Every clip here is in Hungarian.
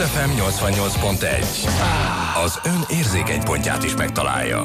FM 88.1. Az ön érzékeny pontját is megtalálja.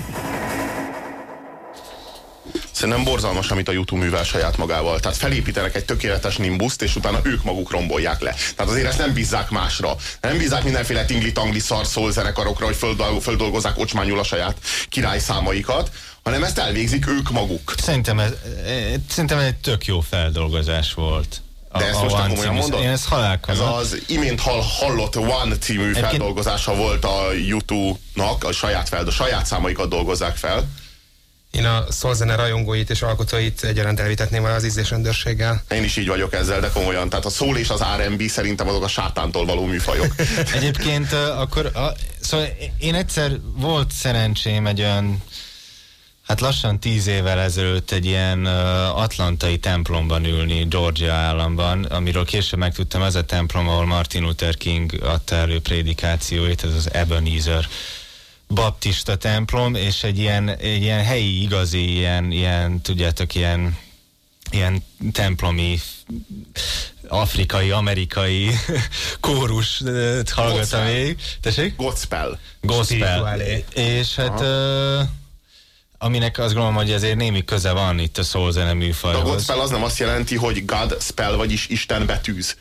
Szerintem borzalmas, amit a YouTube művel saját magával. Tehát felépítenek egy tökéletes nimbuszt, és utána ők maguk rombolják le. Tehát azért ezt nem bízzák másra. Nem bízzák mindenféle tingli-tangli szarszól zenekarokra, hogy földol- földolgozzák ocsmányul a saját királyszámaikat, hanem ezt elvégzik ők maguk. Szerintem ez, eh, szerintem ez egy tök jó feldolgozás volt. De ezt most nem komolyan mondod? Én ezt Ez az imént hall, hallott One című feldolgozása volt a YouTube-nak, a saját, feld, a saját számaikat dolgozzák fel. Én a szolzene rajongóit és alkotóit egyaránt elvitetném az ízlésrendőrséggel. Én is így vagyok ezzel, de komolyan. Tehát a szól és az R&B szerintem azok a sátántól való műfajok. Egyébként akkor, a, szóval én egyszer volt szerencsém egy olyan, hát lassan tíz évvel ezelőtt egy ilyen atlantai templomban ülni Georgia államban, amiről később megtudtam, ez a templom, ahol Martin Luther King adta elő prédikációit, ez az Ebenezer baptista templom, és egy ilyen, egy ilyen helyi igazi, ilyen, ilyen tudjátok, ilyen ilyen templomi afrikai, amerikai kórus hallgattam végig. Tessék? Gospel. Gospel. És hát ö, aminek azt gondolom, hogy ezért némi köze van itt a szózene De a műfajhoz. gospel az nem azt jelenti, hogy God spell, vagyis Isten betűz.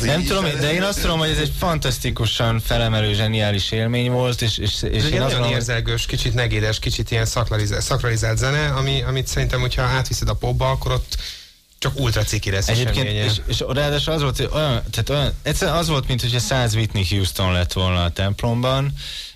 Tehát, Nem tudom, de én azt tudom, hogy ez egy fantasztikusan felemelő, zseniális élmény volt, és, és, és Ez én azt gondolom, érzelgős, kicsit negédes, kicsit ilyen szakralizált, szakralizált zene, ami, amit szerintem, hogyha átviszed a popba, akkor ott csak ultra ciki lesz Egyébként, és, és ráadásul az volt, hogy olyan, tehát olyan, egyszerűen az volt, mint hogyha 100 Whitney Houston lett volna a templomban,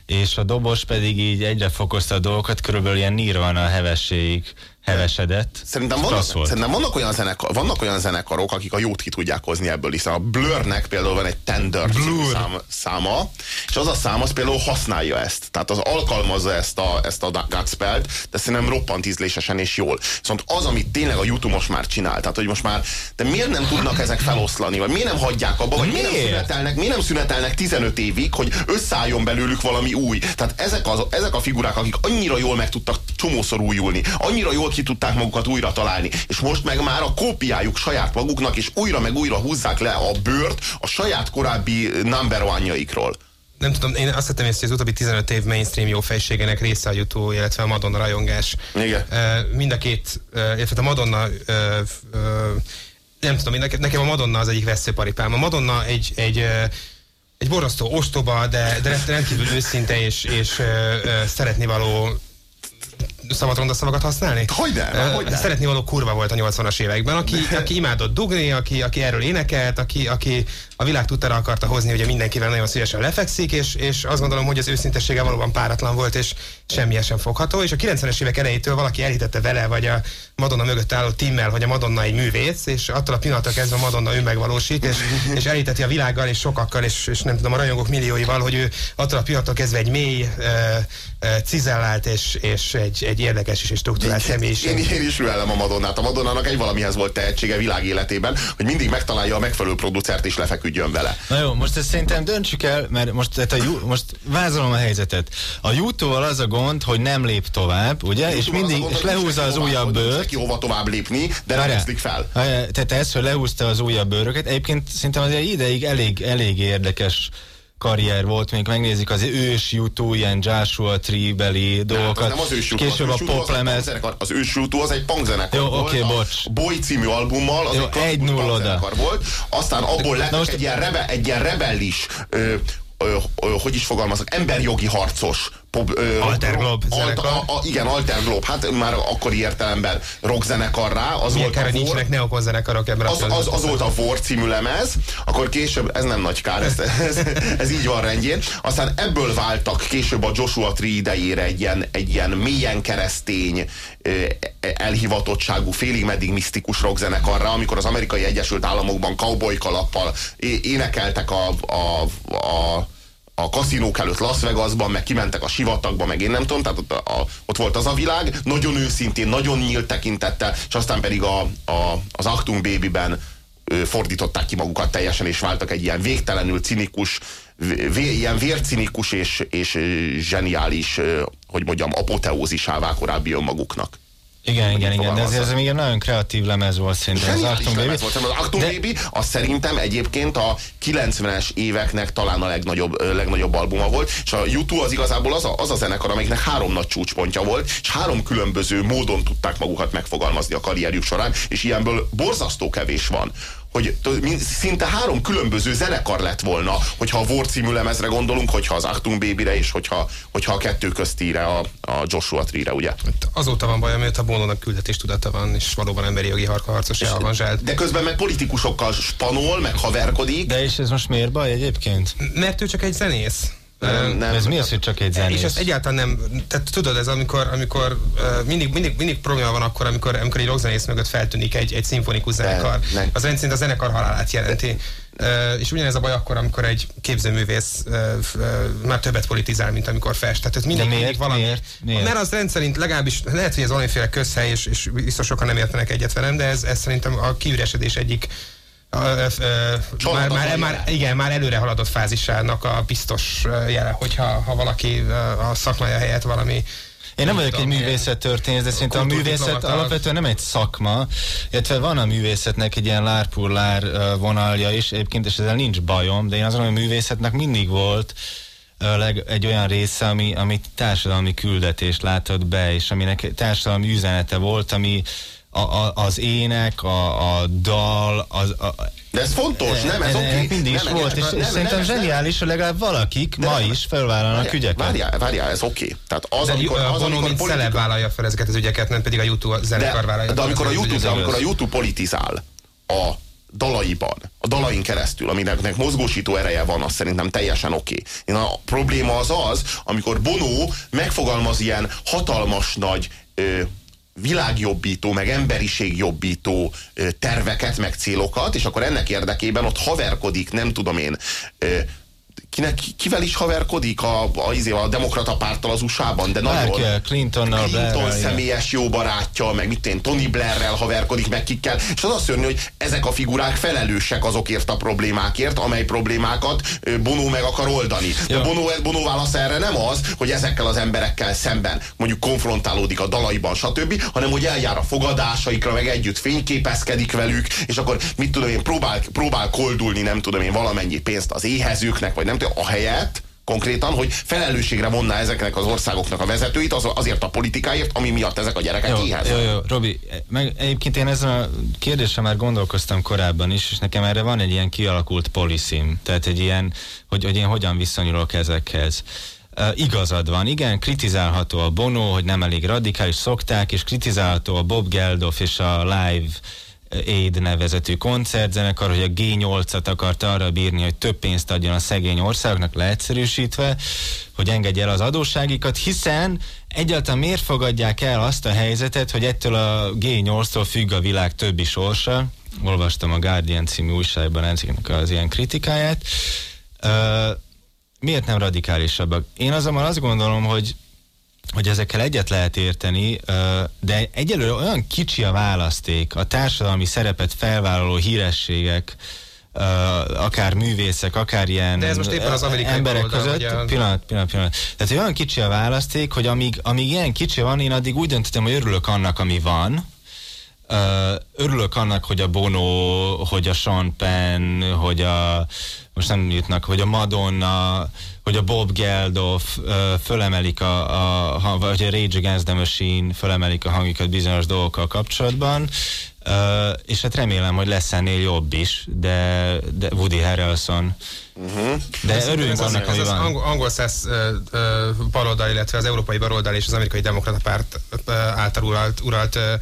és a dobos pedig így egyre fokozta a dolgokat, körülbelül ilyen nirvana a hevességig hevesedett. Szerintem vannak, szerintem vannak olyan, zenekar, vannak olyan zenekarok, akik a jót ki tudják hozni ebből, hiszen a Blurnek például van egy Tender szám, száma, és az a szám az például használja ezt. Tehát az alkalmazza ezt a, ezt a Godspell-t, de szerintem roppant ízlésesen és jól. Viszont az, amit tényleg a YouTube most már csinál, tehát hogy most már, de miért nem tudnak ezek feloszlani, vagy miért nem hagyják abba, vagy miért, nem Miért? szünetelnek, miért nem szünetelnek 15 évig, hogy összeálljon belőlük valami új. Tehát ezek, az, ezek a figurák, akik annyira jól meg tudtak csomószor újulni, annyira jól ki tudták magukat újra találni, és most meg már a kópiájuk saját maguknak, és újra meg újra húzzák le a bőrt a saját korábbi number one-jaikról. nem tudom, én azt hittem észre, hogy az utóbbi 15 év mainstream jó fejségének része a YouTube, illetve a Madonna rajongás. Igen. Mind a két, illetve a Madonna nem tudom, nekem, a Madonna az egyik veszőparipám. A Madonna egy, egy egy borzasztó ostoba, de, de rendkívül őszinte és, és ö, ö, szeretni való szabad ronda szavakat használni? Hogyne, Ö, hogyne. Szeretni való kurva volt a 80-as években, aki, aki imádott dugni, aki, aki erről énekelt, aki, aki a világ tudtára akarta hozni, hogy mindenkivel nagyon szívesen lefekszik, és, és azt gondolom, hogy az őszintessége valóban páratlan volt, és semmilyen sem fogható, és a 90-es évek elejétől valaki elhitette vele, vagy a Madonna mögött álló Timmel, hogy a Madonna egy művész, és attól a pillanattól kezdve a Madonna ő megvalósít, és, és elhiteti a világgal, és sokakkal, és, és nem tudom, a rajongók millióival, hogy ő attól a pillanattól kezdve egy mély, ö, cizellált, és, és egy, egy érdekes és egy struktúrált Én, személyiség. én is ürelem a Madonnát. A Madonnának egy valamihez volt tehetsége világ életében, hogy mindig megtalálja a megfelelő producert és lefeküdjön vele. Na jó, most ezt szerintem döntsük el, mert most, tehát a, most vázolom a helyzetet. A YouTube-val az a gond, hogy nem lép tovább, ugye? És mindig, és lehúzza az újabb bőrt. Neki hova tovább lépni, de nem Várjál. oszlik fel. Tehát ez, hogy lehúzta az újabb bőröket, egyébként szerintem azért ideig elég, elég érdekes karrier volt, még megnézik az ős YouTube, ilyen Joshua Tree-beli Hát, az dolgokat. nem az ős YouTube, Később az a az poplemez. Az ős YouTube az egy punkzenekar Jó, oké, a bocs. Boy című albummal, az Jó, egy egy null oda. punkzenekar volt. Aztán abból lett most- egy, ilyen rebe, egy ilyen rebellis ö, ö, ö, hogy is fogalmazok, emberjogi harcos pop, ö, Alter rock- Globe alta- zenekar. a, a, igen, Alter Globe, hát már akkori értelemben rockzenekarrá, az Milyen volt a War, nincsenek neokon zenekarok ebben a az, az, az volt a War című lemez, akkor később, ez nem nagy kár, ez, ez, ez így van rendjén. Aztán ebből váltak később a Joshua Tree idejére egy ilyen, egy ilyen mélyen keresztény, elhivatottságú, félig meddig misztikus rockzenekarra, amikor az amerikai Egyesült Államokban cowboy kalappal énekeltek a, a, a a kaszinók előtt Las Vegasban, meg kimentek a sivatagba, meg én nem tudom, tehát ott, a, ott volt az a világ, nagyon őszintén, nagyon nyílt tekintettel, és aztán pedig a, a, az Achtung Babyben fordították ki magukat teljesen, és váltak egy ilyen végtelenül cinikus, vé, ilyen vércinikus és, és zseniális, hogy mondjam, apoteózisává korábbi önmaguknak. Igen, igen, igen, de ez fogalmazzak. még egy nagyon kreatív lemez volt szerintem. Az lemez Baby. volt. Az Achtung De- Baby, az szerintem egyébként a 90-es éveknek talán a legnagyobb, legnagyobb albuma volt, és a U2 az igazából az a, az a zenekar, amelyiknek három nagy csúcspontja volt, és három különböző módon tudták magukat megfogalmazni a karrierjük során, és ilyenből borzasztó kevés van hogy szinte három különböző zenekar lett volna, hogyha a War című lemezre gondolunk, hogyha az Achtung Baby-re, és hogyha, hogyha a kettő köztire, a, a Joshua Tree-re, ugye? Azóta van baj, mert a Bónónak küldetés tudata van, és valóban emberi jogi harka harcos avanzsált. De közben meg politikusokkal spanol, meg haverkodik. De és ez most miért baj egyébként? Mert ő csak egy zenész. Nem, nem. Ez mi az, hogy csak egy zenész? És ezt egyáltalán nem, tehát tudod, ez amikor, amikor mindig, mindig, mindig probléma van akkor, amikor, amikor egy rockzenész mögött feltűnik egy, egy szimfonikus zenekar. nem. Az rendszerint a zenekar halálát jelenti. Uh, és ugyanez a baj akkor, amikor egy képzőművész uh, uh, már többet politizál, mint amikor fest. Tehát ez mindig, De miért? mindig valami. Miért? Miért? Mert az rendszerint legalábbis, lehet, hogy ez valamiféle közhely, és, és biztos sokan nem értenek egyet velem, de ez, ez szerintem a kiüresedés egyik ö, ö, már, már, már, igen, már előre haladott fázisának a biztos jele, hogyha ha valaki a szakmája helyett valami Én nem vagyok egy művészettörténész, de szerintem a művészet alapvetően nem egy szakma, illetve van a művészetnek egy ilyen lárpurlár vonalja is egyébként, és ezzel nincs bajom, de én azon, hogy a művészetnek mindig volt leg, egy olyan része, ami, ami társadalmi küldetést látott be, és aminek társadalmi üzenete volt, ami a, a, az ének, a, a dal, az, a, De ez fontos, nem, ez ennek oké. E, mindig is Nem, volt, nem, és, nem, és szerintem nem, zseniális, hogy legalább valakik De ma nem. is felvállalnak Várjál, ügyeket. Várjál, várjál, ez oké. Tehát az, de amikor, a az, amikor mint politika- celeb vállalja fel ezeket az ügyeket, nem pedig a YouTube zenekar de, vállalja de fel amikor a YouTube, de ügyeket. amikor a YouTube politizál a dalaiban, a dalain keresztül, aminek nek mozgósító ereje van, az szerintem teljesen oké. Én a probléma az az, amikor Bono megfogalmaz ilyen hatalmas nagy ö, világjobbító, meg emberiségjobbító terveket, meg célokat, és akkor ennek érdekében ott haverkodik, nem tudom én, kinek, kivel is haverkodik a, a, izé, a demokrata párttal az USA-ban, de nagyon... Clintonnal, Clinton igen. személyes jó barátja, meg mit én, Tony Blairrel haverkodik, meg kikkel, és az azt szörnyű, hogy ezek a figurák felelősek azokért a problémákért, amely problémákat Bono meg akar oldani. De Ja. Bono, Bono válasz erre nem az, hogy ezekkel az emberekkel szemben mondjuk konfrontálódik a dalaiban, stb., hanem hogy eljár a fogadásaikra, meg együtt fényképezkedik velük, és akkor mit tudom én, próbál, próbál koldulni, nem tudom én, valamennyi pénzt az éhezőknek, vagy nem tudom, a helyet, konkrétan, hogy felelősségre vonná ezeknek az országoknak a vezetőit az, azért a politikáért, ami miatt ezek a gyerekek Jó, éheznek. jó, jó, Robi, meg egyébként én ezen a kérdésen már gondolkoztam korábban is, és nekem erre van egy ilyen kialakult policym, tehát egy ilyen, hogy, hogy én hogyan viszonyulok ezekhez. Uh, igazad van, igen, kritizálható a Bono, hogy nem elég radikális szokták, és kritizálható a Bob Geldof és a Live Aid nevezetű koncertzenekar, hogy a G8-at akart arra bírni, hogy több pénzt adjon a szegény országoknak leegyszerűsítve, hogy engedje el az adósságikat, hiszen egyáltalán miért fogadják el azt a helyzetet, hogy ettől a G8-tól függ a világ többi sorsa. Olvastam a Guardian című újságban ezeknek az ilyen kritikáját. Ö, miért nem radikálisabbak? Én azonban azt gondolom, hogy hogy ezekkel egyet lehet érteni, de egyelőre olyan kicsi a választék, a társadalmi szerepet felvállaló hírességek, akár művészek, akár ilyen De ez most éppen az amerikai emberek baloldal, között. a- Pillanat, pillanat, pillanat. Tehát olyan kicsi a választék, hogy amíg, amíg ilyen kicsi van, én addig úgy döntöttem, hogy örülök annak, ami van, örülök annak, hogy a Bono, hogy a Sean Penn, hogy a most nem jutnak, hogy a Madonna, hogy a Bob Geldof ö, fölemelik a, a, vagy a Rage Against the Machine fölemelik a hangjukat bizonyos dolgokkal kapcsolatban, ö, és hát remélem, hogy lesz ennél jobb is, de, de Woody Harrelson. De örüljünk ez az, annak, ez ami az van. angol, angol száz baloldal, illetve az európai baloldal és az amerikai demokrata párt ö, által uralt, uralt ö,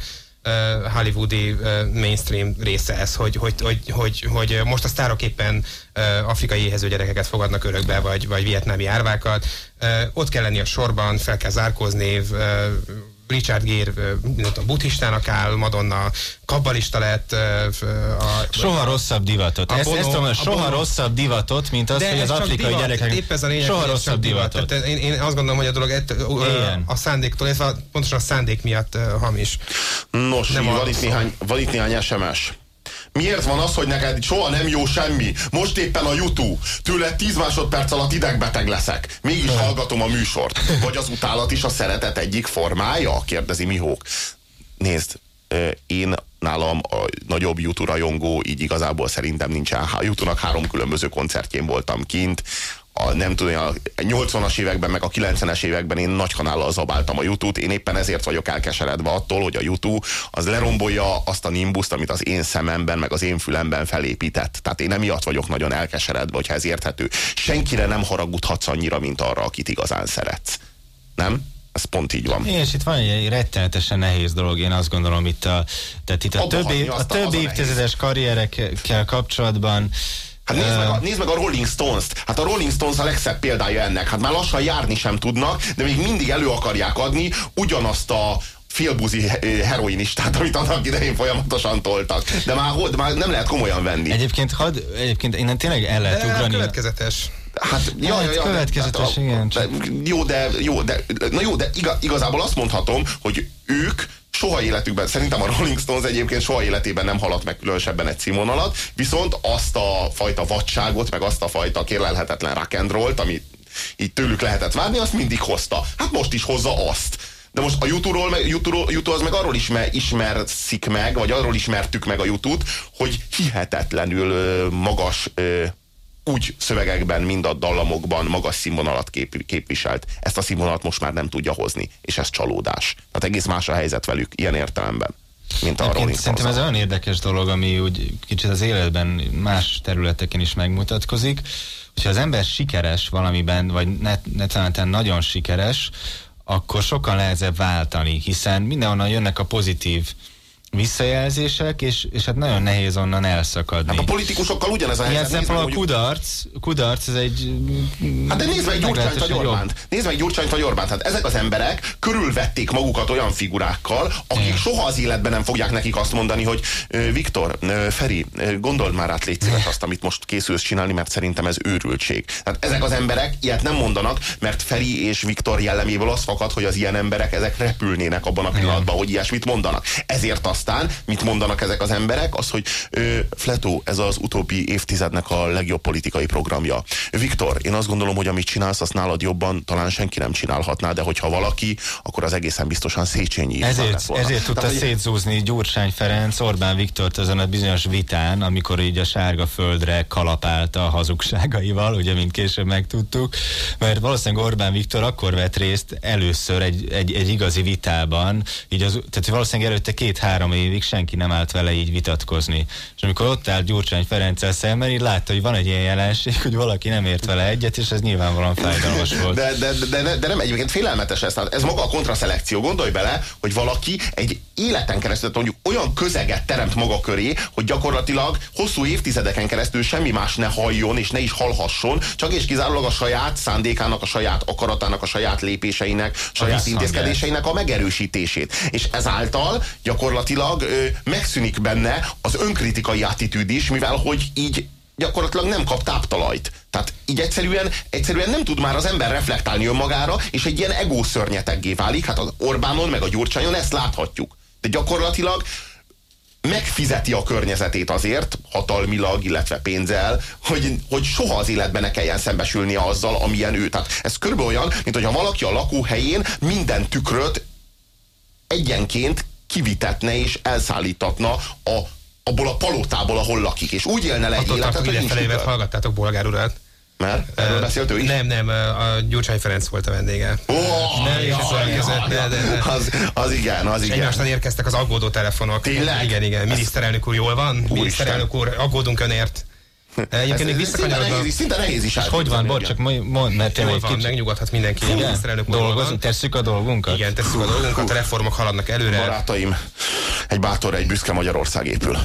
ö, hollywoodi ö, mainstream része ez, hogy, hogy, hogy, hogy, hogy most a sztárok éppen ö, afrikai éhező gyerekeket fogadnak örökbe, vagy, vagy vietnámi árvákat. Ö, Ott kell lenni a sorban, fel kell zárkózni, ö, Richard Gere nem tudom, buddhistának áll, Madonna kabbalista lett. A, Soha rosszabb divatot. A Ezt, Bono- ezt tudom, a soha Bono- rosszabb divatot, mint az, de hogy az afrikai divat, gyerekek. Épp ez a lényeg, soha rosszabb divatot. Tehát én, én azt gondolom, hogy a dolog ett, a szándéktól, illetve pontosan a szándék miatt hamis. Nos, Nem van, itt néhány, van itt néhány SMS. Miért van az, hogy neked soha nem jó semmi? Most éppen a YouTube. Tőle 10 másodperc alatt idegbeteg leszek. Mégis hallgatom a műsort. Vagy az utálat is a szeretet egyik formája? Kérdezi Mihók. nézd, én nálam a nagyobb YouTube rajongó, így igazából szerintem nincsen. YouTube-nak három különböző koncertjén voltam kint, a, nem tudom, a 80-as években, meg a 90-es években én nagy kanállal zabáltam a YouTube-t, én éppen ezért vagyok elkeseredve attól, hogy a YouTube az lerombolja azt a nimbuszt, amit az én szememben, meg az én fülemben felépített. Tehát én emiatt vagyok nagyon elkeseredve, hogyha ez érthető. Senkire nem haragudhatsz annyira, mint arra, akit igazán szeretsz. Nem? Ez pont így van. És itt van egy rettenetesen nehéz dolog, én azt gondolom itt a, tehát itt a Abba több, hagyni év, azt a a- több az a évtizedes karrierekkel kapcsolatban Hát nézd meg, a, nézd meg a Rolling Stones-t. Hát a Rolling Stones a legszebb példája ennek. Hát már lassan járni sem tudnak, de még mindig elő akarják adni ugyanazt a félbuzi he- heroinistát, amit annak idején folyamatosan toltak. De már, de már nem lehet komolyan venni. Egyébként, had, egyébként innen tényleg el lehet De ugrani. következetes. Hát, ja, ja, ja, következetes, de- igen, De, jó, de, jó, de, na jó, de iga, igazából azt mondhatom, hogy ők soha életükben, szerintem a Rolling Stones egyébként soha életében nem haladt meg különösebben egy színvonalat, viszont azt a fajta vadságot, meg azt a fajta kérlelhetetlen rock and roll-t, amit így tőlük lehetett várni, azt mindig hozta. Hát most is hozza azt. De most a YouTube-ról, YouTube, YouTube az meg arról ismer, ismerszik meg, vagy arról ismertük meg a YouTube-t, hogy hihetetlenül magas úgy szövegekben, mind a dallamokban magas színvonalat kép, képviselt. Ezt a színvonalat most már nem tudja hozni, és ez csalódás. Tehát egész más a helyzet velük, ilyen értelemben, mint a Egyébként Rolling Szerintem ez olyan érdekes dolog, ami úgy kicsit az életben más területeken is megmutatkozik, hogyha az ember sikeres valamiben, vagy net, netán nagyon sikeres, akkor sokkal nehezebb váltani, hiszen mindenhonnan jönnek a pozitív visszajelzések, és, és hát nagyon nehéz onnan elszakadni. Hát a politikusokkal ugyanez a Ilyen helyzet. Meg, szempontból a mondjuk- kudarc, kudarc, ez egy... Hát de nézd meg Gyurcsányt vagy. Orbánt. Nézd meg Gyurcsányt vagy Orbánt. Hát ezek az emberek körülvették magukat olyan figurákkal, akik Igen. soha az életben nem fogják nekik azt mondani, hogy Viktor, Feri, gondold már át, légy szíves azt, amit most készülsz csinálni, mert szerintem ez őrültség. Tehát ezek az emberek ilyet nem mondanak, mert Feri és Viktor jelleméből az fakad, hogy az ilyen emberek ezek repülnének abban a pillanatban, hogy ilyesmit mondanak. Ezért aztán, mit mondanak ezek az emberek, az, hogy ö, Fletó, ez az utóbbi évtizednek a legjobb politikai programja. Viktor, én azt gondolom, hogy amit csinálsz, azt nálad jobban talán senki nem csinálhatná, de hogyha valaki, akkor az egészen biztosan Széchenyi Ezért, ezért tudta Tehát, szétzúzni Gyurcsány Ferenc Orbán Viktort azon a bizonyos vitán, amikor így a sárga földre kalapálta a hazugságaival, ugye, mint később megtudtuk, mert valószínűleg Orbán Viktor akkor vett részt először egy, egy, egy igazi vitában, így az, tehát valószínűleg előtte két-három évig senki nem állt vele így vitatkozni. És amikor ott állt Gyurcsány Ferenccel szemben, így látta, hogy van egy ilyen jelenség, hogy valaki nem ért vele egyet, és ez nyilvánvalóan fájdalmas volt. De, de, de, de, de nem, egyébként félelmetes ez. Tehát ez maga a kontraszelekció. Gondolj bele, hogy valaki egy életen keresztül mondjuk olyan közeget teremt maga köré, hogy gyakorlatilag hosszú évtizedeken keresztül semmi más ne halljon és ne is hallhasson, csak és kizárólag a saját szándékának, a saját akaratának, a saját lépéseinek, saját visszhangják. intézkedéseinek a megerősítését. És ezáltal gyakorlatilag ö, megszűnik benne az önkritikai attitűd is, mivel hogy így gyakorlatilag nem kap táptalajt. Tehát így egyszerűen, egyszerűen nem tud már az ember reflektálni önmagára, és egy ilyen egószörnyeteggé válik. Hát az Orbánon meg a Gyurcsányon ezt láthatjuk. De gyakorlatilag megfizeti a környezetét azért, hatalmilag, illetve pénzzel, hogy, hogy soha az életben ne kelljen szembesülnie azzal, amilyen ő. Tehát ez körülbelül olyan, mint hogyha valaki a lakóhelyén minden tükröt egyenként kivitetne és elszállítatna a, abból a palotából, ahol lakik, és úgy élne le egy életet, tartok, hogy nincs tükör. hallgattátok Bolgár urat. Mert erről beszélt ő is? Nem, nem, a Gyurcsány Ferenc volt a vendége. Ó, Nem, és ez olyan között, de, de. Az, az igen, az igen. Egymástan érkeztek az aggódó telefonok. Tényleg? Igen, igen. Miniszterelnök úr, jól van? Miniszterelnök úr, aggódunk önért. Egyébként Ez- ez szinte nehéz, szinte nehéz is És hogy van, bocs, csak mondd, mondd, mert tényleg van, megnyugodhat mindenki. Igen? Dolgozunk, tesszük a dolgunkat? Igen, tesszük a dolgunkat, a reformok haladnak előre. Barátaim, egy bátor, egy büszke Magyarország épül.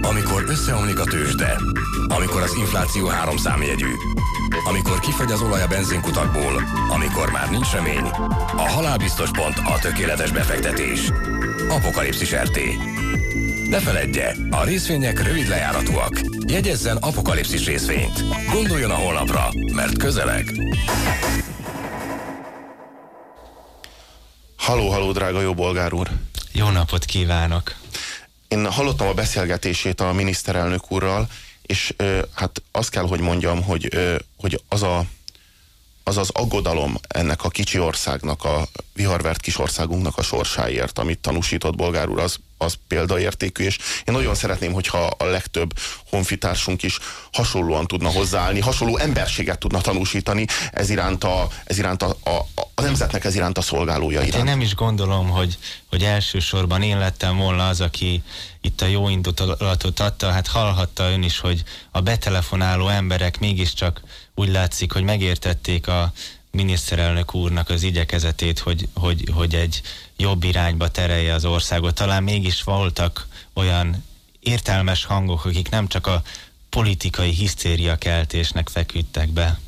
Amikor összeomlik a tőzsde, amikor az infláció három számjegyű, amikor kifagy az olaj a benzinkutakból, amikor már nincs remény, a halálbiztos pont a tökéletes befektetés. Apokalipszis RT. Ne feledje, a részvények rövid lejáratúak. Jegyezzen apokalipszis részvényt. Gondoljon a holnapra, mert közeleg. Haló, haló, drága jó bolgár úr. Jó napot kívánok! Én hallottam a beszélgetését a miniszterelnök úrral, és ö, hát azt kell, hogy mondjam, hogy, ö, hogy az a az az aggodalom ennek a kicsi országnak, a viharvert kis országunknak a sorsáért, amit tanúsított bolgár úr, az, az példaértékű, és én nagyon szeretném, hogyha a legtöbb honfitársunk is hasonlóan tudna hozzáállni, hasonló emberséget tudna tanúsítani ez iránt a, ez iránt a, a, a nemzetnek ez iránt a szolgálója Hát én iránt. nem is gondolom, hogy, hogy elsősorban én lettem volna az, aki itt a jó indulatot adta. Hát hallhatta ön is, hogy a betelefonáló emberek mégiscsak úgy látszik, hogy megértették a miniszterelnök úrnak az igyekezetét, hogy, hogy, hogy egy jobb irányba terelje az országot. Talán mégis voltak olyan értelmes hangok, akik nem csak a politikai hisztéria keltésnek feküdtek be.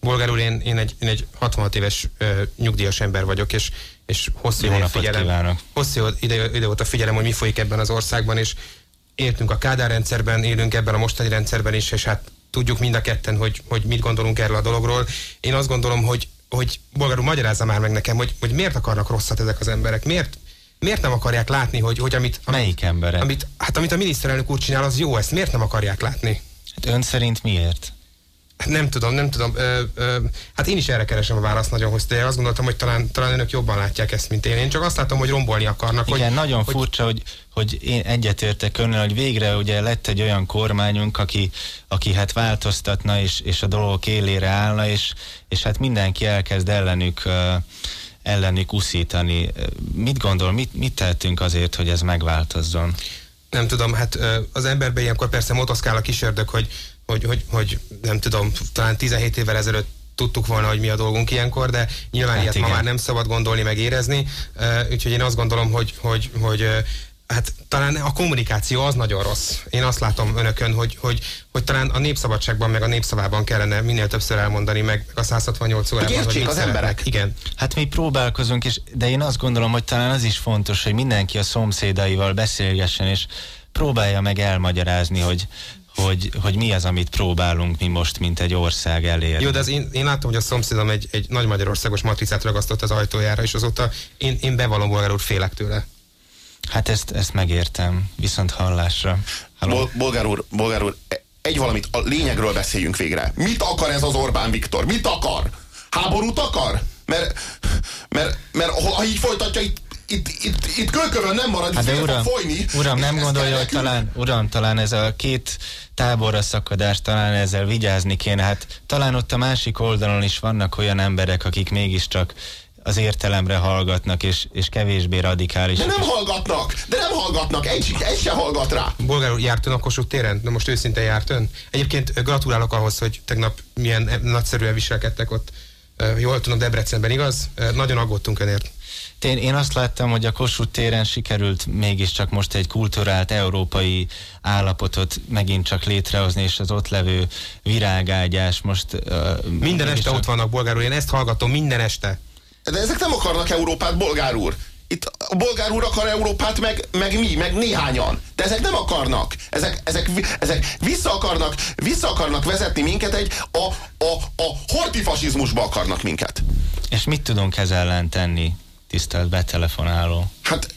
Bolgár úr, én, én, egy, én egy 66 éves ö, nyugdíjas ember vagyok, és, és hosszú ideje figyelem, kívánok. hosszú ide, ide óta figyelem, hogy mi folyik ebben az országban, és éltünk a Kádár rendszerben, élünk ebben a mostani rendszerben is, és hát tudjuk mind a ketten, hogy, hogy mit gondolunk erről a dologról. Én azt gondolom, hogy, hogy Bolgár úr, magyarázza már meg nekem, hogy, hogy miért akarnak rosszat ezek az emberek, miért, miért nem akarják látni, hogy, hogy amit, amit, Melyik emberek? amit, hát amit a miniszterelnök úr csinál, az jó, ezt miért nem akarják látni? Hát ön szerint miért? Nem tudom, nem tudom. Ö, ö, hát én is erre keresem a választ nagyon hosszú. Azt gondoltam, hogy talán, talán önök jobban látják ezt, mint én. Én csak azt látom, hogy rombolni akarnak. Igen, hogy, nagyon hogy, furcsa, hogy, hogy én egyetértek önnel, hogy végre ugye lett egy olyan kormányunk, aki, aki hát változtatna, és, és a dolgok élére állna, és, és hát mindenki elkezd ellenük, uh, ellenük uszítani. Mit gondol, mit, mit tehetünk azért, hogy ez megváltozzon? Nem tudom, hát az emberben ilyenkor persze motoszkál a kis ördög, hogy, hogy, hogy, hogy nem tudom, talán 17 évvel ezelőtt tudtuk volna, hogy mi a dolgunk ilyenkor, de nyilván Hát ilyet ma igen. már nem szabad gondolni, meg érezni. Úgyhogy én azt gondolom, hogy, hogy, hogy hát talán a kommunikáció az nagyon rossz. Én azt látom önökön, hogy, hogy, hogy talán a népszabadságban, meg a népszavában kellene minél többször elmondani, meg a 168 órában. értsék hogy az szeretnek. emberek. Igen. Hát mi próbálkozunk, és, de én azt gondolom, hogy talán az is fontos, hogy mindenki a szomszédaival beszélgessen, és próbálja meg elmagyarázni, hogy, hogy, hogy mi az, amit próbálunk mi most, mint egy ország elérni. Jó, de az én, én láttam, hogy a szomszédom egy, egy nagy magyarországos matricát ragasztott az ajtójára, és azóta én, én bevallom bolgár úr félek tőle. Hát ezt, ezt megértem, viszont hallásra. Halló. Bol- Bolgár úr, Bolgár úr, egy valamit, a lényegről beszéljünk végre. Mit akar ez az Orbán Viktor? Mit akar? Háborút akar? Mert, mert, mert ha így folytatja, itt, itt, itt, itt kölkövön nem marad, Hát itt uram, folyni. uram nem gondolja, hogy talán, uram, talán ez a két táborra szakadás, talán ezzel vigyázni kéne. Hát talán ott a másik oldalon is vannak olyan emberek, akik mégiscsak az értelemre hallgatnak, és, és kevésbé radikális. De nem hallgatnak, de nem hallgatnak, egy, egy se hallgat rá. Bolgár úr, járt ön a Kossuth téren? De most őszintén járt ön? Egyébként gratulálok ahhoz, hogy tegnap milyen eh, nagyszerűen viselkedtek ott. Ö, Jól tudom, Debrecenben, igaz? Ö, Nagyon aggódtunk önért. Én, én azt láttam, hogy a Kossuth téren sikerült mégiscsak most egy kulturált európai állapotot megint csak létrehozni, és az ott levő virágágyás most... Uh, Minden este ott vannak, Bolgár úr, én ezt hallgatom minden este. De ezek nem akarnak Európát, bolgár úr. Itt a bolgár úr akar Európát, meg, meg mi, meg néhányan. De ezek nem akarnak. Ezek, ezek, ezek vissza, akarnak, vissza akarnak vezetni minket egy a, a, a hortifasizmusba akarnak minket. És mit tudunk ez ellen tenni, tisztelt betelefonáló? Hát,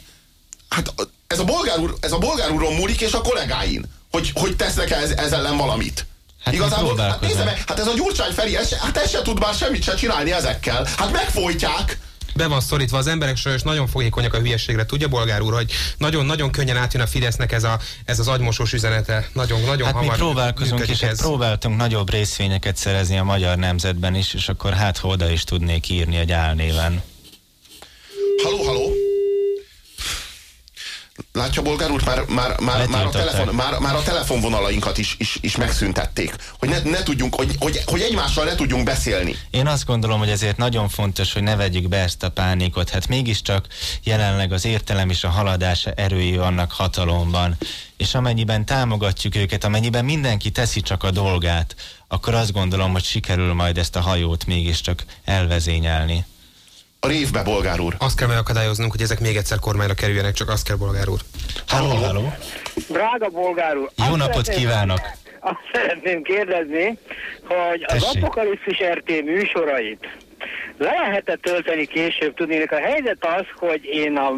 hát ez a bolgár úr, ez a bolgár úron múlik, és a kollégáin, hogy, hogy tesznek ez, ez ellen valamit. Hát mi Igazából, hát próbálkozunk. nézze meg, hát ez a Gyurcsány Feri, ez, hát ez se tud már semmit se csinálni ezekkel. Hát megfojtják. Be van szorítva, az emberek sajnos nagyon fogékonyak a hülyeségre. Tudja, Bolgár úr, hogy nagyon-nagyon könnyen átjön a Fidesznek ez, a, ez az agymosós üzenete. Nagyon, nagyon Hát mi hamar próbálkozunk, működik és hát ez. próbáltunk nagyobb részvényeket szerezni a magyar nemzetben is, és akkor hát ha oda is tudnék írni egy álnéven. Haló, haló? Látja, bolgár úr, már, már, már, már, a, telefon, már, már a telefonvonalainkat is, is, is megszüntették. Hogy ne, ne tudjunk, hogy, hogy, hogy egymással ne tudjunk beszélni. Én azt gondolom, hogy ezért nagyon fontos, hogy ne vegyük be ezt a pánikot. Hát mégiscsak jelenleg az értelem és a haladás erői vannak hatalomban. És amennyiben támogatjuk őket, amennyiben mindenki teszi csak a dolgát, akkor azt gondolom, hogy sikerül majd ezt a hajót mégiscsak elvezényelni. A révbe, bolgár úr. Azt kell megakadályoznunk, hogy ezek még egyszer kormányra kerüljenek, csak azt kell, Bolgár úr. Halló, halló! Drága bolgár úr! Jó napot kívánok! Azt szeretném kérdezni, hogy az Tessék. Apokalipszis RT műsorait le lehetett tölteni később, tudni, a helyzet az, hogy én a,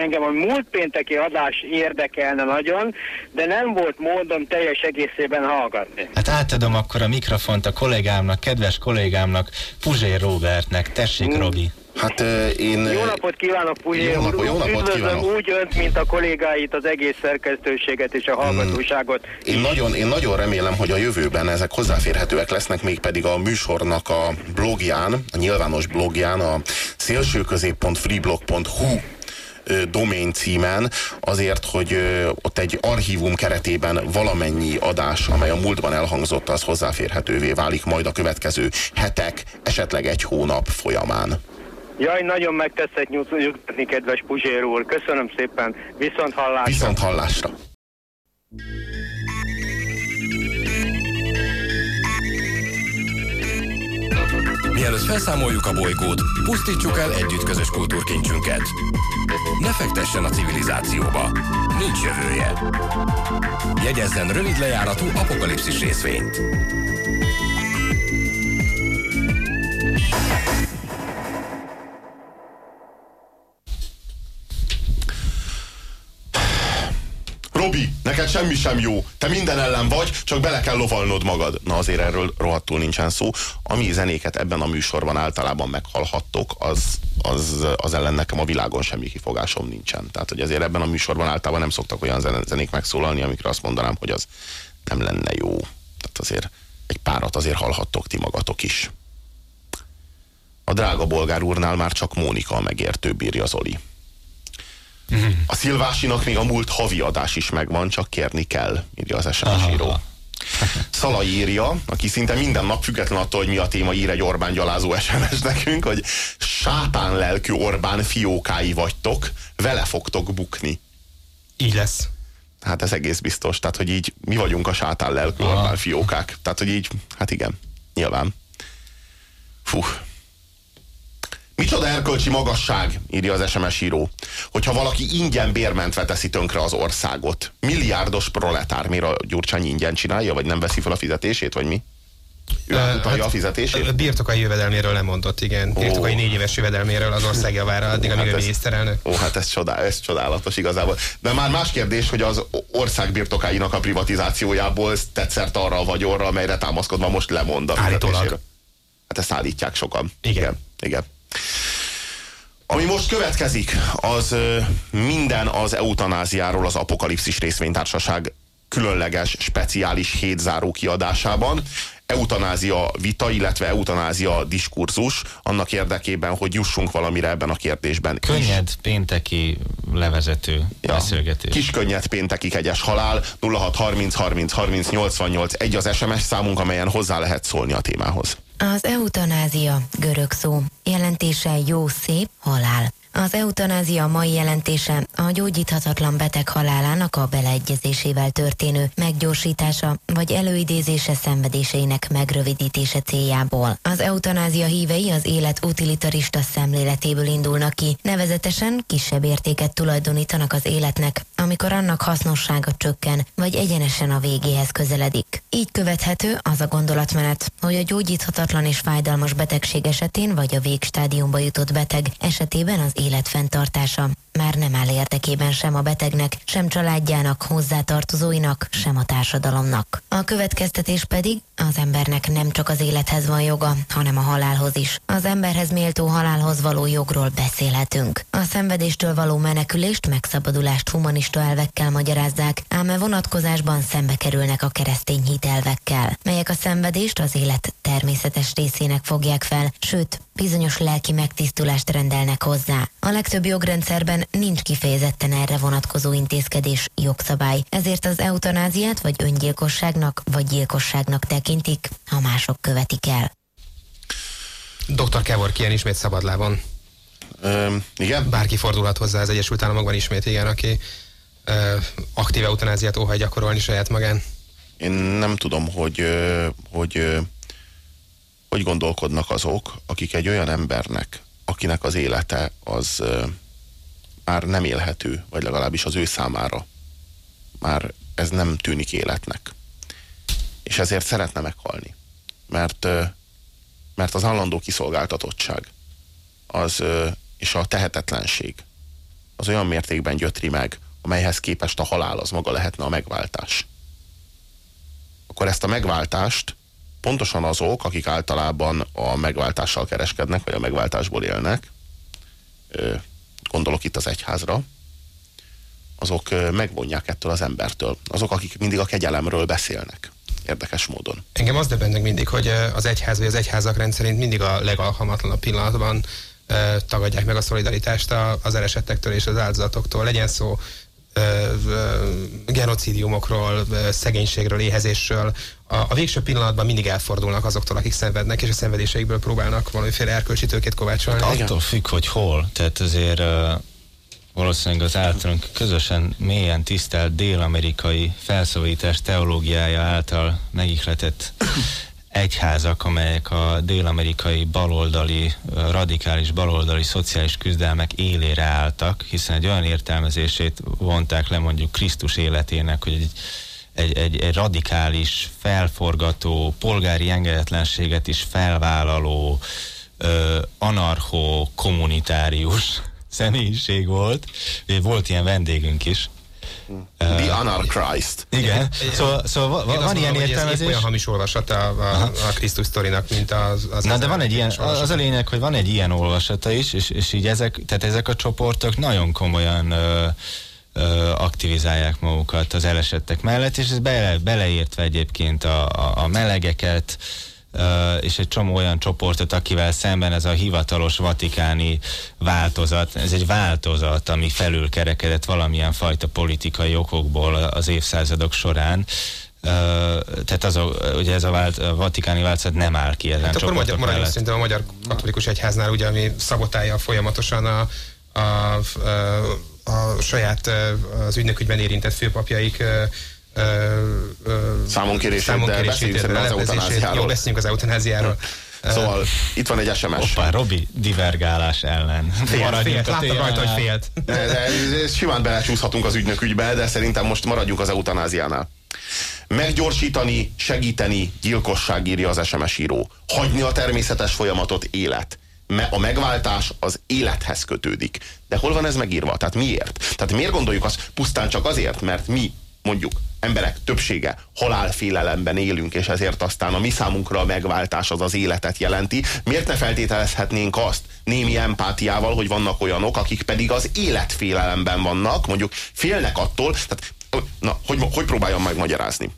engem a múlt pénteki adás érdekelne nagyon, de nem volt módom teljes egészében hallgatni. Hát átadom akkor a mikrofont a kollégámnak, kedves kollégámnak, Puzsér Robertnek. Tessék, Robi. Hát én... Jó napot kívánok, Puzsé Jó napot- jó napot Üdvözlöm kívánok. úgy önt, mint a kollégáit, az egész szerkesztőséget és a hallgatóságot. Én nagyon, én nagyon remélem, hogy a jövőben ezek hozzáférhetőek lesznek, mégpedig a műsornak a blogján, a nyilvános blogján, a szélsőközép.freeblog.hu domain címen, azért, hogy ott egy archívum keretében valamennyi adás, amely a múltban elhangzott, az hozzáférhetővé válik majd a következő hetek, esetleg egy hónap folyamán. Jaj, nagyon megteszek nyug- nyugtatni, kedves Puzsér úr. Köszönöm szépen. Viszont hallásra. Viszont hallásra! Mielőtt felszámoljuk a bolygót, pusztítsuk el együtt közös kultúrkincsünket. Ne fektessen a civilizációba. Nincs jövője. Jegyezzen rövid lejáratú apokalipszis részvényt. Robi, neked semmi sem jó. Te minden ellen vagy, csak bele kell lovalnod magad. Na azért erről rohadtul nincsen szó. Ami zenéket ebben a műsorban általában meghallhattok, az, az, az ellen nekem a világon semmi kifogásom nincsen. Tehát, hogy azért ebben a műsorban általában nem szoktak olyan zen- zenék megszólalni, amikre azt mondanám, hogy az nem lenne jó. Tehát azért egy párat azért hallhattok ti magatok is. A drága bolgár úrnál már csak Mónika a megértő bírja Zoli. A Szilvásinak még a múlt havi adás is megvan, csak kérni kell, írja az SMS író. Szalai írja, aki szinte minden nap független attól, hogy mi a téma, ír egy Orbán gyalázó SMS nekünk, hogy sátán lelkű Orbán fiókái vagytok, vele fogtok bukni. Így lesz. Hát ez egész biztos. Tehát, hogy így mi vagyunk a sátán lelkű Aha. Orbán fiókák. Tehát, hogy így, hát igen, nyilván. Fú. Micsoda erkölcsi magasság, írja az SMS író, hogyha valaki ingyen bérmentve teszi tönkre az országot. Milliárdos proletár, miért a Gyurcsány ingyen csinálja, vagy nem veszi fel a fizetését, vagy mi? Ő hát, a fizetését? A birtokai jövedelméről lemondott, igen. Birtokai négy éves jövedelméről az ország javára, addig, amíg Hát ő miniszterelnök. Ó, hát ez, csodál, ez csodálatos igazából. De már más kérdés, hogy az ország birtokáinak a privatizációjából tetszert arra a vagyonra, amelyre támaszkodva most lemond a Állítólag. Hát ezt állítják sokan. Igen. Igen. Igen. Ami most következik, az minden az eutanáziáról az Apokalipszis részvénytársaság különleges, speciális hétzáró kiadásában. Eutanázia vita, illetve eutanázia diskurzus annak érdekében, hogy jussunk valamire ebben a kérdésben. Könnyed pénteki levezető ja. beszélgetés. Kis könnyed pénteki kegyes halál, 06 30 30 30 88 egy az SMS számunk, amelyen hozzá lehet szólni a témához. Az eutanázia görög szó, jelentése jó, szép, halál. Az eutanázia mai jelentése a gyógyíthatatlan beteg halálának a beleegyezésével történő meggyorsítása vagy előidézése szenvedéseinek megrövidítése céljából. Az eutanázia hívei az élet utilitarista szemléletéből indulnak ki, nevezetesen kisebb értéket tulajdonítanak az életnek, amikor annak hasznossága csökken, vagy egyenesen a végéhez közeledik. Így követhető az a gondolatmenet, hogy a gyógyíthatatlan és fájdalmas betegség esetén vagy a végstádiumba jutott beteg esetében az élet fenntartása már nem áll érdekében sem a betegnek, sem családjának, hozzátartozóinak, sem a társadalomnak. A következtetés pedig az embernek nem csak az élethez van joga, hanem a halálhoz is. Az emberhez méltó halálhoz való jogról beszélhetünk. A szenvedéstől való menekülést, megszabadulást humanista elvekkel magyarázzák, ám e vonatkozásban szembe kerülnek a keresztény hitelvekkel, melyek a szenvedést az élet természetes részének fogják fel, sőt, bizonyos lelki megtisztulást rendelnek hozzá. A legtöbb jogrendszerben nincs kifejezetten erre vonatkozó intézkedés, jogszabály, ezért az eutanáziát vagy öngyilkosságnak vagy gyilkosságnak tekintik, ha mások követik el. Dr. Kevorkian ismét szabadlábon. Ö, igen? Bárki fordulhat hozzá az Egyesült Államokban ismét, igen, aki ö, aktív eutanáziát óhaj gyakorolni saját magán. Én nem tudom, hogy, hogy hogy gondolkodnak azok, akik egy olyan embernek, akinek az élete az már nem élhető, vagy legalábbis az ő számára már ez nem tűnik életnek. És ezért szeretne meghalni. Mert mert az állandó kiszolgáltatottság az, és a tehetetlenség az olyan mértékben gyötri meg, amelyhez képest a halál az maga lehetne a megváltás. Akkor ezt a megváltást pontosan azok, akik általában a megváltással kereskednek, vagy a megváltásból élnek, gondolok itt az egyházra, azok megvonják ettől az embertől. Azok, akik mindig a kegyelemről beszélnek. Érdekes módon. Engem az döbbent mindig, hogy az egyház vagy az egyházak rendszerint mindig a legalkalmatlanabb pillanatban tagadják meg a szolidaritást az elesettektől és az áldozatoktól. Legyen szó genocidiumokról, szegénységről, éhezésről. A, a végső pillanatban mindig elfordulnak azoktól, akik szenvednek, és a szenvedéseikből próbálnak valamiféle erkölcsi tőkét kovácsolni. Attól függ, hogy hol. Tehát azért uh, valószínűleg az általunk közösen mélyen tisztelt dél-amerikai felszólítás teológiája által megihletett egyházak, amelyek a dél-amerikai baloldali, radikális baloldali szociális küzdelmek élére álltak, hiszen egy olyan értelmezését vonták le mondjuk Krisztus életének, hogy egy, egy, egy, egy radikális, felforgató, polgári engedetlenséget is felvállaló, ö, anarcho kommunitárius személyiség volt. Volt ilyen vendégünk is. The Anarchrist. Igen. Szóval, szóval van mondom, ilyen értelmezés. olyan hamis olvasata a, a, a Krisztus sztorinak, mint az, az Na de van egy ilyen, olvasata. az a lényeg, hogy van egy ilyen olvasata is, és, és így ezek, tehát ezek a csoportok nagyon komolyan ö, ö, aktivizálják magukat az elesettek mellett, és ez bele, beleértve egyébként a, a, a melegeket, és egy csomó olyan csoportot, akivel szemben ez a hivatalos vatikáni változat, ez egy változat, ami felülkerekedett valamilyen fajta politikai okokból az évszázadok során. Tehát az a, ugye ez a, vált, a vatikáni változat nem áll ki ezen Hát akkor magyar, maradjunk szerintem a Magyar Katolikus Egyháznál, ugye, ami szabotálja folyamatosan a, a, a, a saját az ügynökügyben érintett főpapjaik Számonkérését, de beszéljünk szerintem az eutanáziáról. Jó, beszéljünk az eutanáziáról. Szóval itt van egy SMS. Hoppá, Robi divergálás ellen. Félt, Maradjunk félt, a láttam rajta, hogy félt. De, de, simán belecsúszhatunk az ügynök ügybe, de szerintem most maradjunk az eutanáziánál. Meggyorsítani, segíteni, gyilkosság írja az SMS író. Hagyni a természetes folyamatot élet. A megváltás az élethez kötődik. De hol van ez megírva? Tehát miért? Tehát miért gondoljuk azt pusztán csak azért, mert mi mondjuk emberek többsége halálfélelemben élünk, és ezért aztán a mi számunkra a megváltás az az életet jelenti. Miért ne feltételezhetnénk azt némi empátiával, hogy vannak olyanok, akik pedig az életfélelemben vannak, mondjuk félnek attól, tehát, na, hogy, hogy próbáljam megmagyarázni?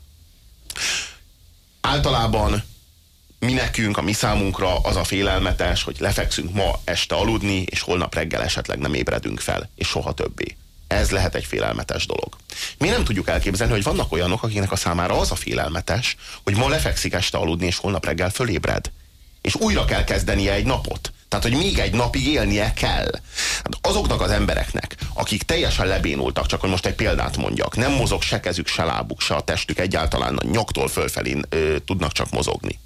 Általában mi nekünk, a mi számunkra az a félelmetes, hogy lefekszünk ma este aludni, és holnap reggel esetleg nem ébredünk fel, és soha többé. Ez lehet egy félelmetes dolog. Mi nem tudjuk elképzelni, hogy vannak olyanok, akiknek a számára az a félelmetes, hogy ma lefekszik este aludni, és holnap reggel fölébred. És újra kell kezdenie egy napot. Tehát, hogy még egy napig élnie kell. Hát azoknak az embereknek, akik teljesen lebénultak, csak hogy most egy példát mondjak, nem mozog se kezük, se lábuk, se a testük, egyáltalán a nyaktól fölfelé ö, tudnak csak mozogni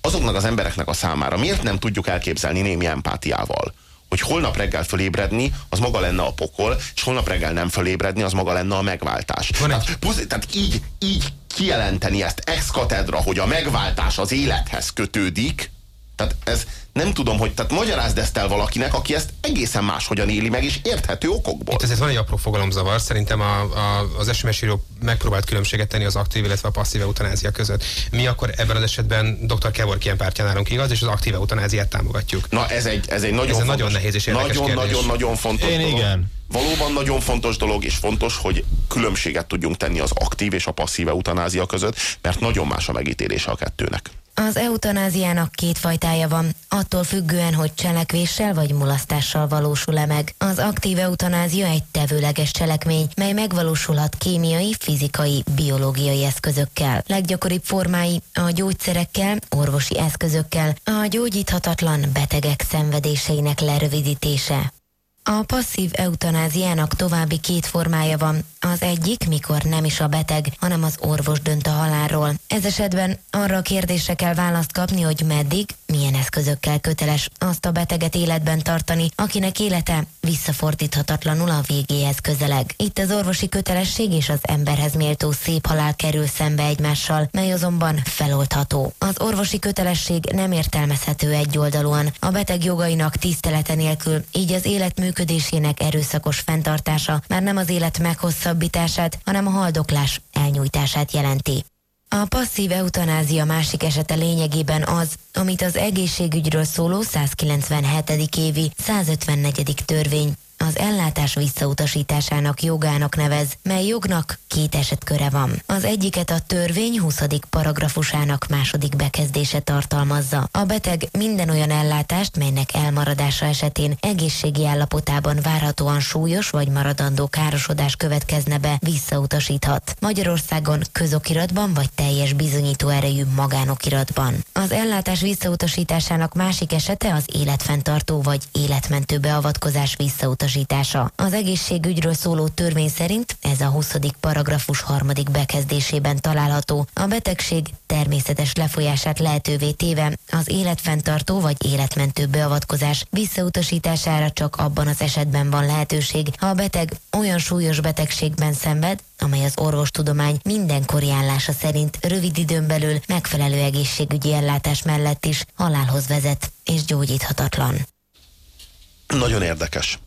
azoknak az embereknek a számára miért nem tudjuk elképzelni némi empátiával, hogy holnap reggel fölébredni, az maga lenne a pokol, és holnap reggel nem fölébredni, az maga lenne a megváltás. Van tehát, pusz, tehát így, így kijelenteni ezt ex katedra, hogy a megváltás az élethez kötődik, tehát ez nem tudom, hogy, tehát magyarázd ezt el valakinek, aki ezt egészen máshogyan éli meg, és érthető okokból. Itt azért van egy apró fogalomzavar, szerintem a, a, az SMS író megpróbált különbséget tenni az aktív, illetve a passzív eutanázia között. Mi akkor ebben az esetben dr. Kevorkian pártján állunk igaz, és az aktív eutanáziát támogatjuk. Na ez egy, ez egy nagyon Ez fontos, nagyon nehéz és érdekes nagyon, kérdés. nagyon, nagyon fontos Én dolog. igen. Valóban nagyon fontos dolog, és fontos, hogy különbséget tudjunk tenni az aktív és a passzív eutanázia között, mert nagyon más a megítélése a kettőnek. Az eutanáziának két fajtája van, attól függően, hogy cselekvéssel vagy mulasztással valósul-e meg. Az aktív eutanázia egy tevőleges cselekmény, mely megvalósulhat kémiai, fizikai, biológiai eszközökkel. Leggyakoribb formái a gyógyszerekkel, orvosi eszközökkel, a gyógyíthatatlan betegek szenvedéseinek lerövidítése. A passzív eutanáziának további két formája van. Az egyik, mikor nem is a beteg, hanem az orvos dönt a halálról. Ez esetben arra a kérdésre kell választ kapni, hogy meddig, milyen eszközökkel köteles azt a beteget életben tartani, akinek élete visszafordíthatatlanul a végéhez közeleg. Itt az orvosi kötelesség és az emberhez méltó szép halál kerül szembe egymással, mely azonban feloldható. Az orvosi kötelesség nem értelmezhető egyoldalúan. A beteg jogainak tisztelete nélkül, így az élet működésének erőszakos fenntartása már nem az élet meghosszabbítását, hanem a haldoklás elnyújtását jelenti. A passzív eutanázia másik esete lényegében az, amit az egészségügyről szóló 197. évi 154. törvény az ellátás visszautasításának jogának nevez, mely jognak két esetköre van. Az egyiket a törvény 20. paragrafusának második bekezdése tartalmazza. A beteg minden olyan ellátást, melynek elmaradása esetén egészségi állapotában várhatóan súlyos vagy maradandó károsodás következne be, visszautasíthat. Magyarországon közokiratban vagy teljes bizonyító erejű magánokiratban. Az ellátás visszautasításának másik esete az életfenntartó vagy életmentő beavatkozás visszautasítása utasítása. Az egészségügyről szóló törvény szerint ez a 20. paragrafus harmadik bekezdésében található. A betegség természetes lefolyását lehetővé téve az életfenntartó vagy életmentő beavatkozás visszautasítására csak abban az esetben van lehetőség, ha a beteg olyan súlyos betegségben szenved, amely az orvostudomány mindenkori állása szerint rövid időn belül megfelelő egészségügyi ellátás mellett is halálhoz vezet és gyógyíthatatlan. Nagyon érdekes.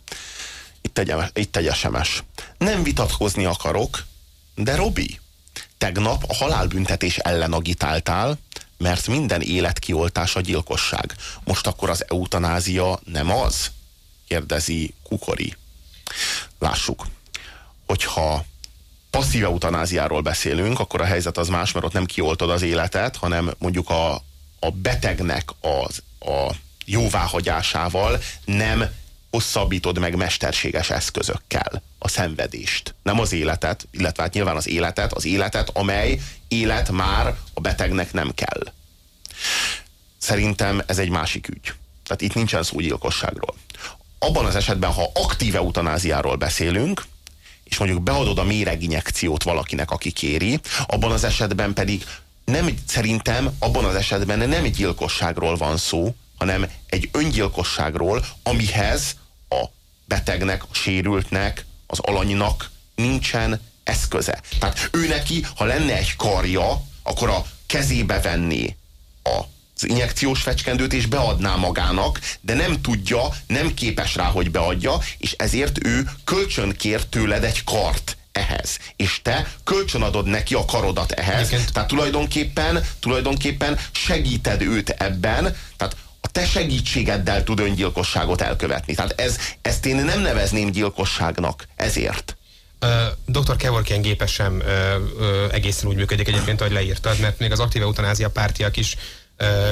Itt egy, itt egy SMS. Nem vitatkozni akarok, de Robi, tegnap a halálbüntetés ellen agitáltál, mert minden életkioltás a gyilkosság. Most akkor az eutanázia nem az? Kérdezi Kukori. Lássuk, hogyha passzív eutanáziáról beszélünk, akkor a helyzet az más, mert ott nem kioltod az életet, hanem mondjuk a, a betegnek az, a jóváhagyásával nem hosszabbítod meg mesterséges eszközökkel a szenvedést. Nem az életet, illetve hát nyilván az életet, az életet, amely élet már a betegnek nem kell. Szerintem ez egy másik ügy. Tehát itt nincsen szó gyilkosságról. Abban az esetben, ha aktív eutanáziáról beszélünk, és mondjuk beadod a méreginjekciót valakinek, aki kéri, abban az esetben pedig nem, szerintem abban az esetben nem gyilkosságról van szó, hanem egy öngyilkosságról, amihez a betegnek, a sérültnek, az alanynak nincsen eszköze. Tehát ő neki, ha lenne egy karja, akkor a kezébe venné a az injekciós fecskendőt és beadná magának, de nem tudja, nem képes rá, hogy beadja, és ezért ő kölcsön kér tőled egy kart ehhez. És te kölcsön adod neki a karodat ehhez. Igen. Tehát tulajdonképpen, tulajdonképpen segíted őt ebben, tehát te segítségeddel tud öngyilkosságot elkövetni. Tehát ez, ezt én nem nevezném gyilkosságnak. Ezért. Uh, Dr. Kevorkian gépe sem uh, uh, egészen úgy működik egyébként, ahogy leírtad, mert még az aktív eutanázia pártiak is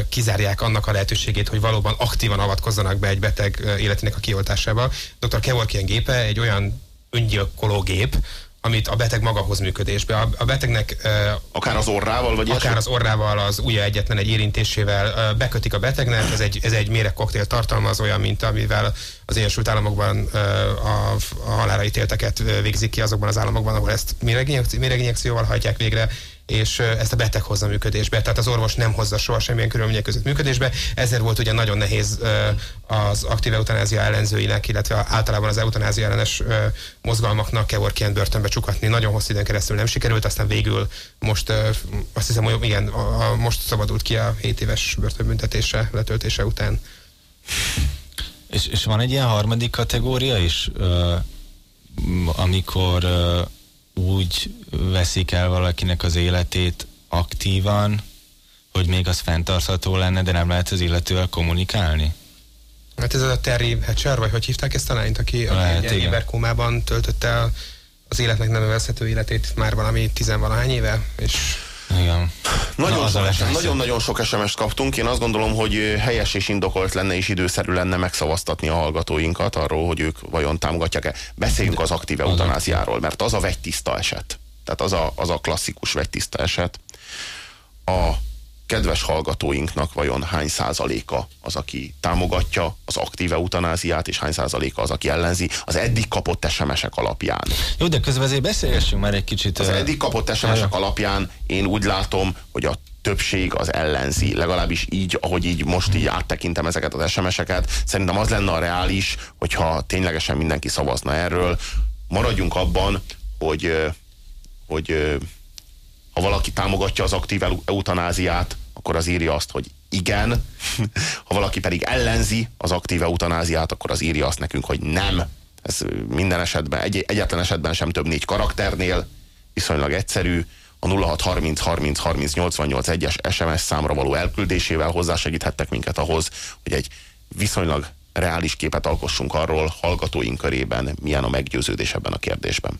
kizárják annak a lehetőségét, hogy valóban aktívan avatkozzanak be egy beteg életének a kioltásába. Dr. Kevorkian gépe egy olyan öngyilkoló gép, amit a beteg maga hoz működésbe. A, a betegnek... Akár az orrával, vagy Akár az orrával, az ujja egyetlen egy érintésével bekötik a betegnek, ez egy, ez egy méregkoktél tartalmaz, olyan, mint amivel az Egyesült Államokban a, a halára ítélteket végzik ki azokban az államokban, ahol ezt méreginjekcióval hajtják végre, és ezt a beteg hozza működésbe. Tehát az orvos nem hozza soha semmilyen körülmények között működésbe. Ezért volt ugye nagyon nehéz az aktív eutanázia ellenzőinek, illetve általában az eutanázia ellenes mozgalmaknak Kevorkian börtönbe csukatni. Nagyon hosszú időn keresztül nem sikerült, aztán végül most azt hiszem, hogy igen, most szabadult ki a 7 éves börtönbüntetése letöltése után. És, és van egy ilyen harmadik kategória is, amikor úgy veszik el valakinek az életét aktívan, hogy még az fenntartható lenne, de nem lehet az illetővel kommunikálni? Hát ez a Terry Hatcher, vagy hogy hívták ezt a lányt, aki, aki egy éberkómában töltötte az életnek nem nevezhető életét már valami tizenvalahány éve, és igen. Nagyon-nagyon nagyon, nagyon sok SMS-t kaptunk. Én azt gondolom, hogy helyes és indokolt lenne és időszerű lenne megszavaztatni a hallgatóinkat arról, hogy ők vajon támogatják-e. Beszéljünk az aktív eutanáziáról, mert az a vegytiszta eset. Tehát az a, az a klasszikus vegytiszta eset. A kedves hallgatóinknak vajon hány százaléka az, aki támogatja az aktív eutanáziát, és hány százaléka az, aki ellenzi az eddig kapott SMS-ek alapján. Jó, de közben azért beszélgessünk már egy kicsit. Az eddig kapott SMS-ek alapján én úgy látom, hogy a többség az ellenzi. Legalábbis így, ahogy így most így áttekintem ezeket az SMS-eket. Szerintem az lenne a reális, hogyha ténylegesen mindenki szavazna erről. Maradjunk abban, hogy, hogy ha valaki támogatja az aktív eu- eutanáziát, akkor az írja azt, hogy igen. Ha valaki pedig ellenzi az aktív eutanáziát, akkor az írja azt nekünk, hogy nem. Ez minden esetben, egy, egyetlen esetben sem több négy karakternél, viszonylag egyszerű. A 0630 30 30 88 1-es SMS számra való elküldésével hozzásegíthettek minket ahhoz, hogy egy viszonylag reális képet alkossunk arról hallgatóink körében, milyen a meggyőződés ebben a kérdésben.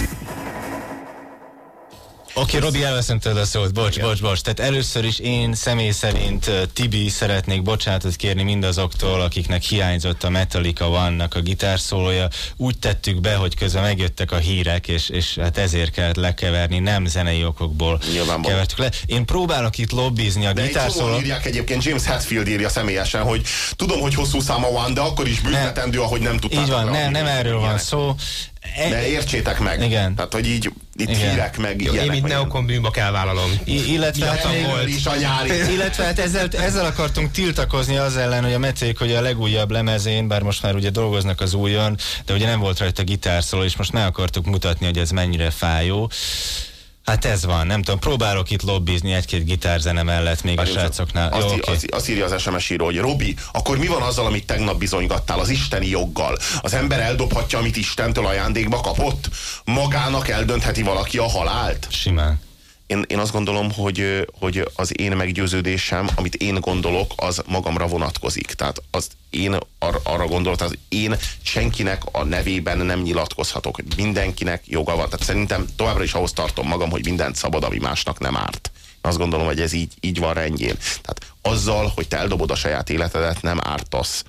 Oké, Robi, elveszem tőled a szót. Bocs, bocs, bocs. Tehát először is én személy szerint Tibi szeretnék bocsánatot kérni mindazoktól, akiknek hiányzott a Metallica One-nak a gitárszólója. Úgy tettük be, hogy közben megjöttek a hírek, és, és hát ezért kellett lekeverni, nem zenei okokból Nyilvánvaló. kevertük le. Én próbálok itt lobbizni a gitárszóló... írják egyébként, James Hetfield írja személyesen, hogy tudom, hogy hosszú száma van, de akkor is büntetendő, ahogy nem tudtátok. Így van, rakni. nem, erről van szó. E- De értsétek meg. Igen. Tehát, hogy így itt Igen. hírek meg Jó, én, mint neokon bűnbak elvállalom. I- illetve hát Miattam még, volt. is a nyári. Illetve hát ezzel, ezzel akartunk tiltakozni az ellen, hogy a Meték, hogy a legújabb lemezén, bár most már ugye dolgoznak az újon, de ugye nem volt rajta gitárszóló, és most meg akartuk mutatni, hogy ez mennyire fájó. Hát ez van, nem tudom, próbálok itt lobbizni egy-két gitárzene mellett még a srácoknál. Azt, Jó, azt, azt írja az SMS író, hogy Robi, akkor mi van azzal, amit tegnap bizonygattál az isteni joggal? Az ember eldobhatja, amit Istentől ajándékba kapott? Magának eldöntheti valaki a halált? Simán. Én, én azt gondolom, hogy, hogy az én meggyőződésem, amit én gondolok, az magamra vonatkozik. Tehát az én ar, arra gondolok, tehát én senkinek a nevében nem nyilatkozhatok. Mindenkinek joga van. Tehát szerintem továbbra is ahhoz tartom magam, hogy mindent szabad, ami másnak nem árt. Azt gondolom, hogy ez így, így van rendjén. Tehát azzal, hogy te eldobod a saját életedet, nem ártasz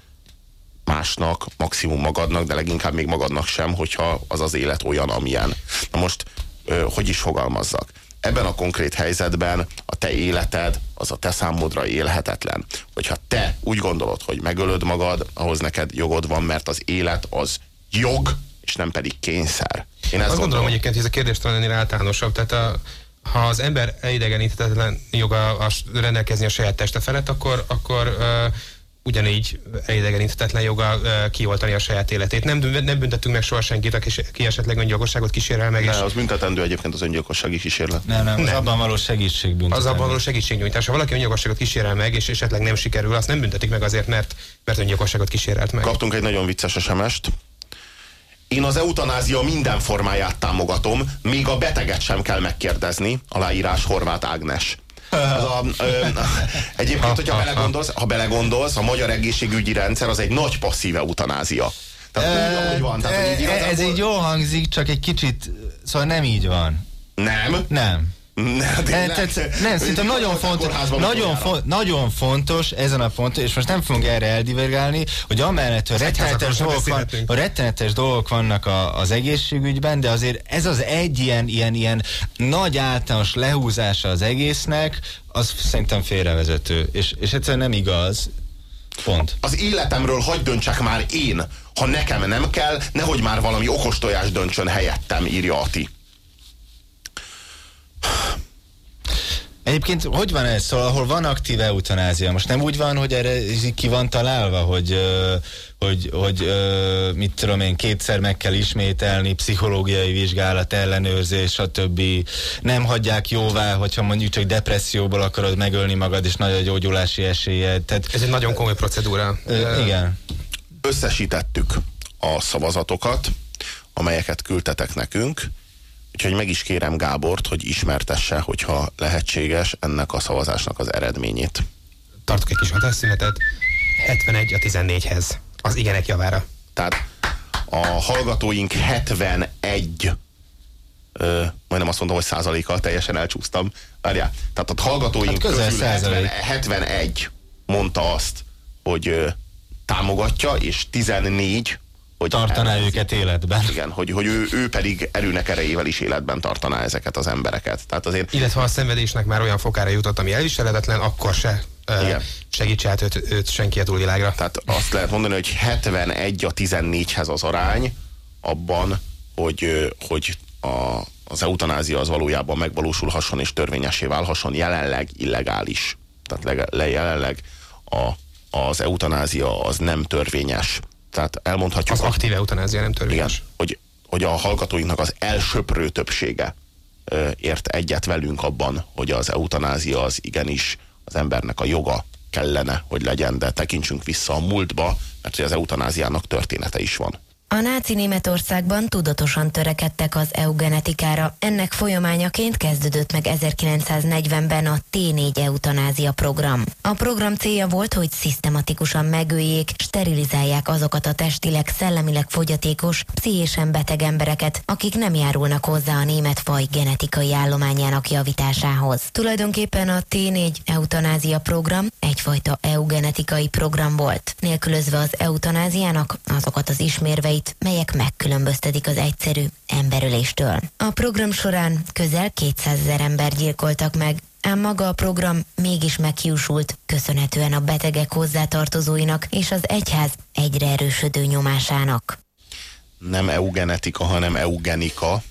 másnak, maximum magadnak, de leginkább még magadnak sem, hogyha az az élet olyan, amilyen. Na most, hogy is fogalmazzak? Ebben a konkrét helyzetben a te életed az a te számodra élhetetlen. Hogyha te úgy gondolod, hogy megölöd magad, ahhoz neked jogod van, mert az élet az jog, és nem pedig kényszer. Én ezt Azt gondolom egyébként, hogy ez a kérdés talán ennél általánosabb. Tehát a, ha az ember elidegeníthetetlen joga a, rendelkezni a saját teste felett, akkor, akkor ö, ugyanígy elidegeníthetetlen joga kioltani a saját életét. Nem, nem büntettünk meg soha senkit, aki, ki esetleg öngyilkosságot kísérel meg, és Ne, az büntetendő egyébként az öngyilkossági kísérlet. Nem, nem, az Nem. abban való segítségbüntetés. az abban való segítségnyújtás. Ha valaki öngyilkosságot kísérel meg, és esetleg nem sikerül, azt nem büntetik meg azért, mert, mert öngyilkosságot kísérelt meg. Kaptunk egy nagyon vicces SMS-t. Én az eutanázia minden formáját támogatom, még a beteget sem kell megkérdezni. Aláírás Horváth Ágnes. Az a, ö, egyébként, hogyha belegondolsz, ha belegondolsz, a magyar egészségügyi rendszer az egy nagy passzív eutanázia. Tehát úgy, ahogy van. Tehát, hogy így ez így jól hangzik, csak egy kicsit, szóval nem így van. Nem. Nem. Nem, Nem, tehát, nem szerintem nagyon fontos, nagyon, fo- nagyon fontos ezen a ponton, és most nem fogunk erre eldivergálni, hogy amellett, hogy rettenetes dolgok, van, hogy rettenetes dolgok vannak a, az egészségügyben, de azért ez az egy ilyen, ilyen, ilyen nagy általános lehúzása az egésznek, az szerintem félrevezető, és, és egyszerűen nem igaz. Pont. Az életemről hagyd döntsek már én. Ha nekem nem kell, nehogy már valami okos tojás döntsön helyettem, írja Ati. Egyébként hogy van ez? Szóval, ahol van aktív eutanázia, most nem úgy van, hogy erre ki van találva, hogy, hogy, hogy mit tudom én, kétszer meg kell ismételni, pszichológiai vizsgálat, ellenőrzés, stb. Nem hagyják jóvá, hogyha mondjuk csak depresszióból akarod megölni magad, és nagy a gyógyulási esélyed. Tehát, Ez egy nagyon komoly procedúra. ö, igen. Összesítettük a szavazatokat, amelyeket küldtetek nekünk, úgyhogy meg is kérem Gábort, hogy ismertesse, hogyha lehetséges ennek a szavazásnak az eredményét. Tartok egy kis hatásszünetet. 71 a 14-hez. Az igenek javára. Tehát a hallgatóink 71 ö, majdnem azt mondom, hogy százalékkal teljesen elcsúsztam. Várjál, tehát a hallgatóink Hát közül 70, százalék. 71 mondta azt, hogy ö, támogatja, és 14 hogy Tartaná ellenzi. őket életben. Igen, hogy, hogy ő, ő pedig erőnek erejével is életben tartaná ezeket az embereket. Tehát azért Illetve ha a szenvedésnek már olyan fokára jutott, ami elviselhetetlen, akkor se Igen. segítse át őt, őt senki a túlvilágra. Tehát azt lehet mondani, hogy 71 a 14-hez az arány abban, hogy, hogy a, az eutanázia az valójában megvalósulhasson és törvényessé válhasson, jelenleg illegális. Tehát leg, le, jelenleg a, az eutanázia az nem törvényes. Tehát elmondhatjuk, Az aktív eutanázia nem igen, törvényes. hogy, hogy a hallgatóinknak az elsöprő többsége ö, ért egyet velünk abban, hogy az eutanázia az igenis az embernek a joga kellene, hogy legyen, de tekintsünk vissza a múltba, mert hogy az eutanáziának története is van. A náci Németországban tudatosan törekedtek az eugenetikára. Ennek folyamányaként kezdődött meg 1940-ben a T4 eutanázia program. A program célja volt, hogy szisztematikusan megöljék, sterilizálják azokat a testileg, szellemileg fogyatékos, pszichésen beteg embereket, akik nem járulnak hozzá a német faj genetikai állományának javításához. Tulajdonképpen a T4 eutanázia program egyfajta eugenetikai program volt, nélkülözve az eutanáziának azokat az ismérveit, melyek megkülönböztetik az egyszerű emberöléstől. A program során közel 200 ezer ember gyilkoltak meg, ám maga a program mégis meghiúsult, köszönhetően a betegek hozzátartozóinak és az egyház egyre erősödő nyomásának. Nem eugenetika, hanem eugenika.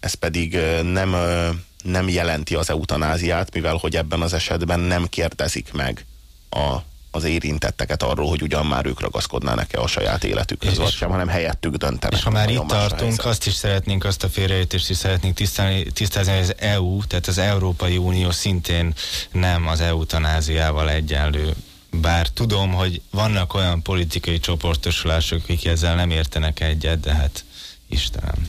Ez pedig nem, nem jelenti az eutanáziát, mivel hogy ebben az esetben nem kérdezik meg a, az érintetteket arról, hogy ugyan már ők ragaszkodnának-e a saját életükhöz, vagy sem, hanem helyettük döntenek. És ha már itt tartunk, helyzet. azt is szeretnénk, azt a félreértést is szeretnénk tisztázni, tisztázni, hogy az EU, tehát az Európai Unió szintén nem az eutanáziával egyenlő. Bár tudom, hogy vannak olyan politikai csoportosulások, akik ezzel nem értenek egyet, de hát Istenem.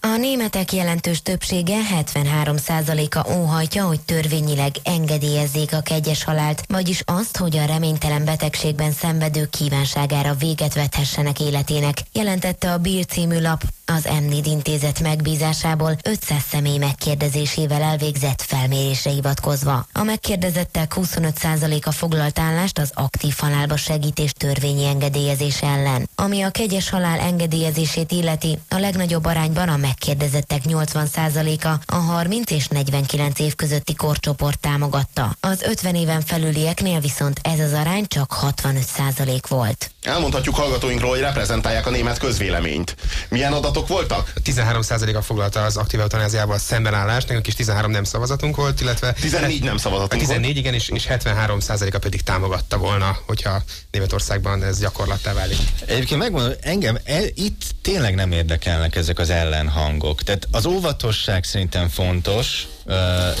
A németek jelentős többsége 73%-a óhajtja, hogy törvényileg engedélyezzék a kegyes halált, vagyis azt, hogy a reménytelen betegségben szenvedők kívánságára véget vethessenek életének, jelentette a Bill című lap az Emnid intézet megbízásából 500 személy megkérdezésével elvégzett felmérésre hivatkozva. A megkérdezettek 25%-a foglalt állást az aktív halálba segítés törvényi engedélyezés ellen. Ami a kegyes halál engedélyezését illeti, a legnagyobb arányban a megkérdezettek 80%-a a 30 és 49 év közötti korcsoport támogatta. Az 50 éven felülieknél viszont ez az arány csak 65% volt. Elmondhatjuk hallgatóinkról, hogy reprezentálják a német közvéleményt. Milyen adatok voltak? 13%-a foglalta az aktív eutanáziával szembenállást, nekünk is 13 nem szavazatunk volt, illetve 14 nem szavazatunk 14 igen, és, és 73%-a pedig támogatta volna, hogyha Németországban ez gyakorlattá válik. Egyébként megmondom, engem el, itt tényleg nem érdekelnek ezek az ellenhangok. Tehát az óvatosság szerintem fontos,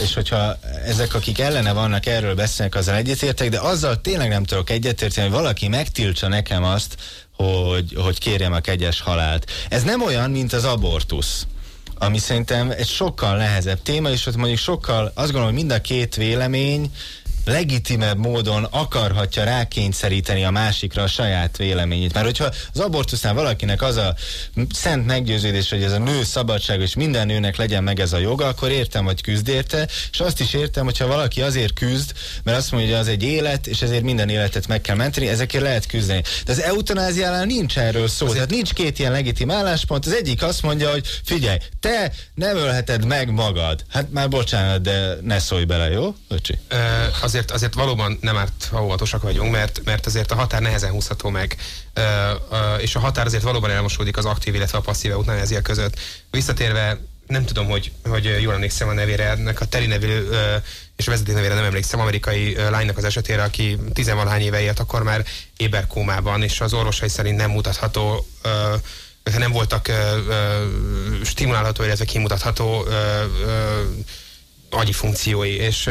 és hogyha ezek, akik ellene vannak, erről beszélnek, azzal egyetértek, de azzal tényleg nem tudok egyetérteni, hogy valaki megtiltsa nekem azt, hogy, hogy kérjem a kegyes halált. Ez nem olyan, mint az abortusz ami szerintem egy sokkal nehezebb téma, és ott mondjuk sokkal, azt gondolom, hogy mind a két vélemény legitimebb módon akarhatja rákényszeríteni a másikra a saját véleményét. Mert hogyha az abortusznál valakinek az a szent meggyőződés, hogy ez a nő szabadság, és minden nőnek legyen meg ez a joga, akkor értem, hogy küzd érte, és azt is értem, hogyha valaki azért küzd, mert azt mondja, hogy az egy élet, és ezért minden életet meg kell menteni, ezekért lehet küzdeni. De az eutanáziánál nincs erről szó, tehát nincs két ilyen legitim álláspont. Az egyik azt mondja, hogy figyelj, te nem ölheted meg magad. Hát már bocsánat, de ne szólj bele, jó, öcsi? Ö, azért, azért valóban nem árt, ha óvatosak vagyunk, mert, mert azért a határ nehezen húzható meg, ö, ö, és a határ azért valóban elmosódik az aktív, illetve a passzív eutanázia között. Visszatérve, nem tudom, hogy, hogy jól emlékszem a nevére, ennek a Teri nevű és a vezeték nevére nem emlékszem, amerikai lánynak az esetére, aki tizenvalahány éve élt, akkor már éberkómában, és az orvosai szerint nem mutatható ö, nem voltak ö, ö, stimulálható, illetve kimutatható ö, ö, agyi funkciói, és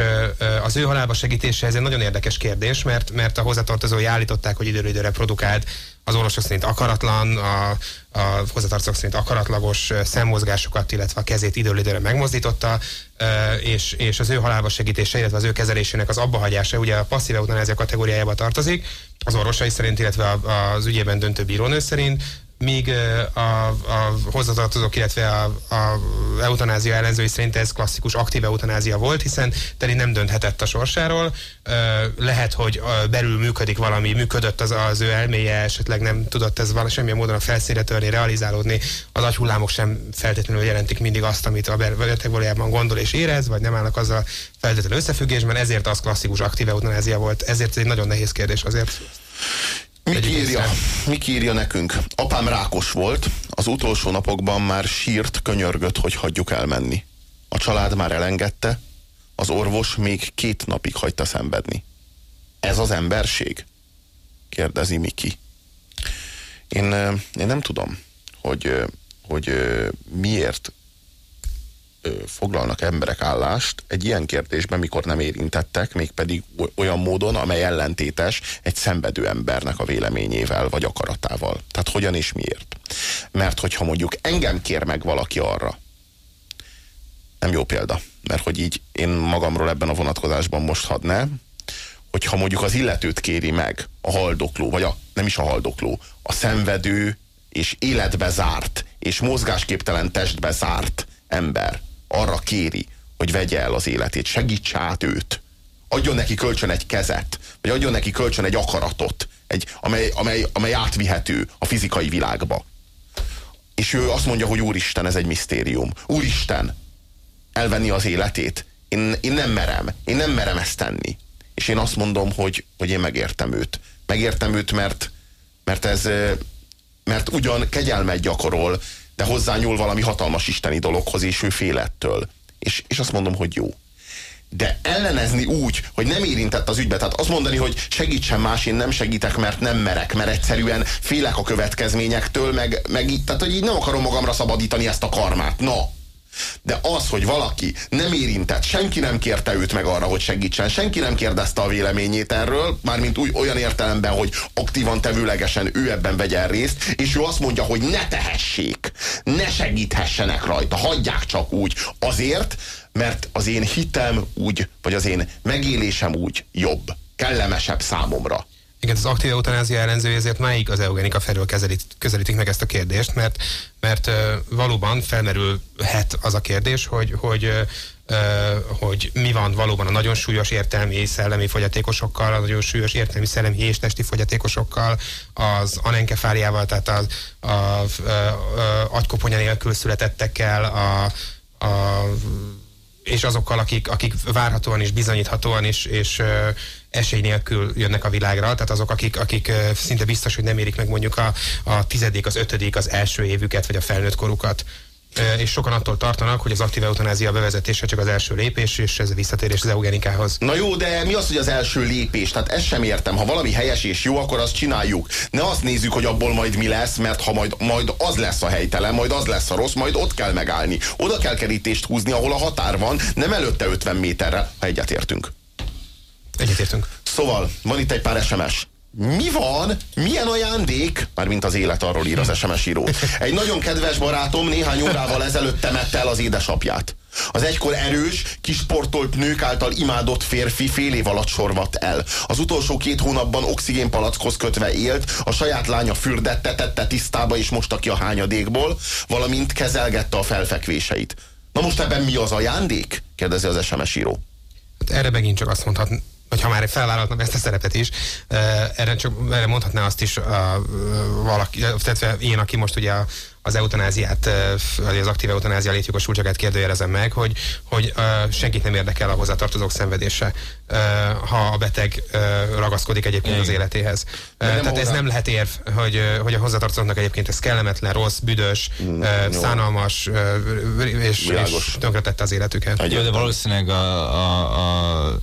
az ő halálba segítése ez egy nagyon érdekes kérdés, mert, mert a hozzátartozói állították, hogy időről időre produkált, az orvosok szerint akaratlan, a, a hozzátartozók szerint akaratlagos szemmozgásokat, illetve a kezét időről időre megmozdította, és, és az ő halálba segítése, illetve az ő kezelésének az abbahagyása ugye a passzív eutanázia kategóriájába tartozik, az orvosai szerint, illetve az ügyében döntő bírónő szerint, míg a, a hozzatartozók, illetve a, a eutanázia ellenzői szerint ez klasszikus aktív eutanázia volt, hiszen Teri nem dönthetett a sorsáról. Lehet, hogy belül működik valami, működött az, az ő elméje, esetleg nem tudott ez valami semmilyen módon a felszínre törni, realizálódni. Az agyhullámok sem feltétlenül jelentik mindig azt, amit a beteg valójában gondol és érez, vagy nem állnak azzal feltétlenül összefüggésben, ezért az klasszikus aktív eutanázia volt. Ezért ez egy nagyon nehéz kérdés azért. Egyik írja. Miki írja nekünk. Apám rákos volt, az utolsó napokban már sírt, könyörgött, hogy hagyjuk elmenni. A család már elengedte, az orvos még két napig hagyta szenvedni. Ez az emberség? Kérdezi Miki. Én, én nem tudom, hogy, hogy miért foglalnak emberek állást egy ilyen kérdésben, mikor nem érintettek, mégpedig olyan módon, amely ellentétes egy szenvedő embernek a véleményével vagy akaratával. Tehát hogyan és miért? Mert hogyha mondjuk engem kér meg valaki arra, nem jó példa, mert hogy így én magamról ebben a vonatkozásban most hadd ne, hogyha mondjuk az illetőt kéri meg a haldokló, vagy a, nem is a haldokló, a szenvedő és életbe zárt, és mozgásképtelen testbe zárt ember arra kéri, hogy vegye el az életét, segítse át őt, adjon neki kölcsön egy kezet, vagy adjon neki kölcsön egy akaratot, egy, amely, amely, amely átvihető a fizikai világba. És ő azt mondja, hogy Úristen, ez egy misztérium. Úristen, elvenni az életét. Én, én nem merem. Én nem merem ezt tenni. És én azt mondom, hogy, hogy én megértem őt. Megértem őt, mert, mert ez mert ugyan kegyelmet gyakorol, de hozzányúl valami hatalmas isteni dologhoz, és ő fél ettől. És, és azt mondom, hogy jó. De ellenezni úgy, hogy nem érintett az ügybe, tehát azt mondani, hogy segítsen más, én nem segítek, mert nem merek, mert egyszerűen félek a következményektől, meg, meg így, tehát hogy így nem akarom magamra szabadítani ezt a karmát. Na, de az, hogy valaki nem érintett, senki nem kérte őt meg arra, hogy segítsen, senki nem kérdezte a véleményét erről, mármint úgy, olyan értelemben, hogy aktívan, tevőlegesen ő ebben vegyen részt, és ő azt mondja, hogy ne tehessék, ne segíthessenek rajta, hagyják csak úgy. Azért, mert az én hitem úgy, vagy az én megélésem úgy jobb, kellemesebb számomra. Igen, az aktív eutanázia ellenzői ezért máig az eugenika felől kezelít, közelítik meg ezt a kérdést, mert, mert valóban felmerülhet az a kérdés, hogy, hogy hogy mi van valóban a nagyon súlyos értelmi és szellemi fogyatékosokkal, a nagyon súlyos értelmi, szellemi és testi fogyatékosokkal, az anenkefáliával, tehát az a, a, a, agykoponya nélkül születettekkel, a, a és azokkal, akik, akik várhatóan és bizonyíthatóan és, és ö, esély nélkül jönnek a világra, tehát azok, akik, akik szinte biztos, hogy nem érik meg mondjuk a, a tizedik, az ötödik, az első évüket, vagy a felnőtt korukat. És sokan attól tartanak, hogy az aktív eutanázia bevezetése csak az első lépés, és ez a visszatérés az eugenikához. Na jó, de mi az, hogy az első lépés? Tehát ezt sem értem. Ha valami helyes és jó, akkor azt csináljuk. Ne azt nézzük, hogy abból majd mi lesz, mert ha majd, majd az lesz a helytelen, majd az lesz a rossz, majd ott kell megállni. Oda kell kerítést húzni, ahol a határ van, nem előtte 50 méterre, ha egyetértünk. Egyetértünk. Szóval, van itt egy pár SMS. Mi van? Milyen ajándék? Mármint az élet, arról ír az SMS író. Egy nagyon kedves barátom néhány órával ezelőtt temette el az édesapját. Az egykor erős, kisportolt nők által imádott férfi fél év alatt sorvadt el. Az utolsó két hónapban oxigénpalackhoz kötve élt, a saját lánya fürdette, tette tisztába és mosta ki a hányadékból, valamint kezelgette a felfekvéseit. Na most ebben mi az ajándék? kérdezi az SMS író. Hát erre megint csak azt mondhatnám, hogy ha már felvállaltam ezt a szerepet is, erre, csak, erre mondhatná azt is a, valaki, tehát én, aki most ugye a, az eutanáziát, vagy az aktív eutanázia létjogosultságát kérdőjelezem meg, hogy, hogy senkit nem érdekel a hozzátartozók szenvedése, ha a beteg ragaszkodik egyébként az életéhez. Eh, nem Tehát ez nem lehet érv, hogy, hogy a hozzátartozóknak egyébként ez kellemetlen, rossz, büdös, jó. szánalmas, és, Világos. és tönkretette az életüket. Jó, de valószínűleg a, a, a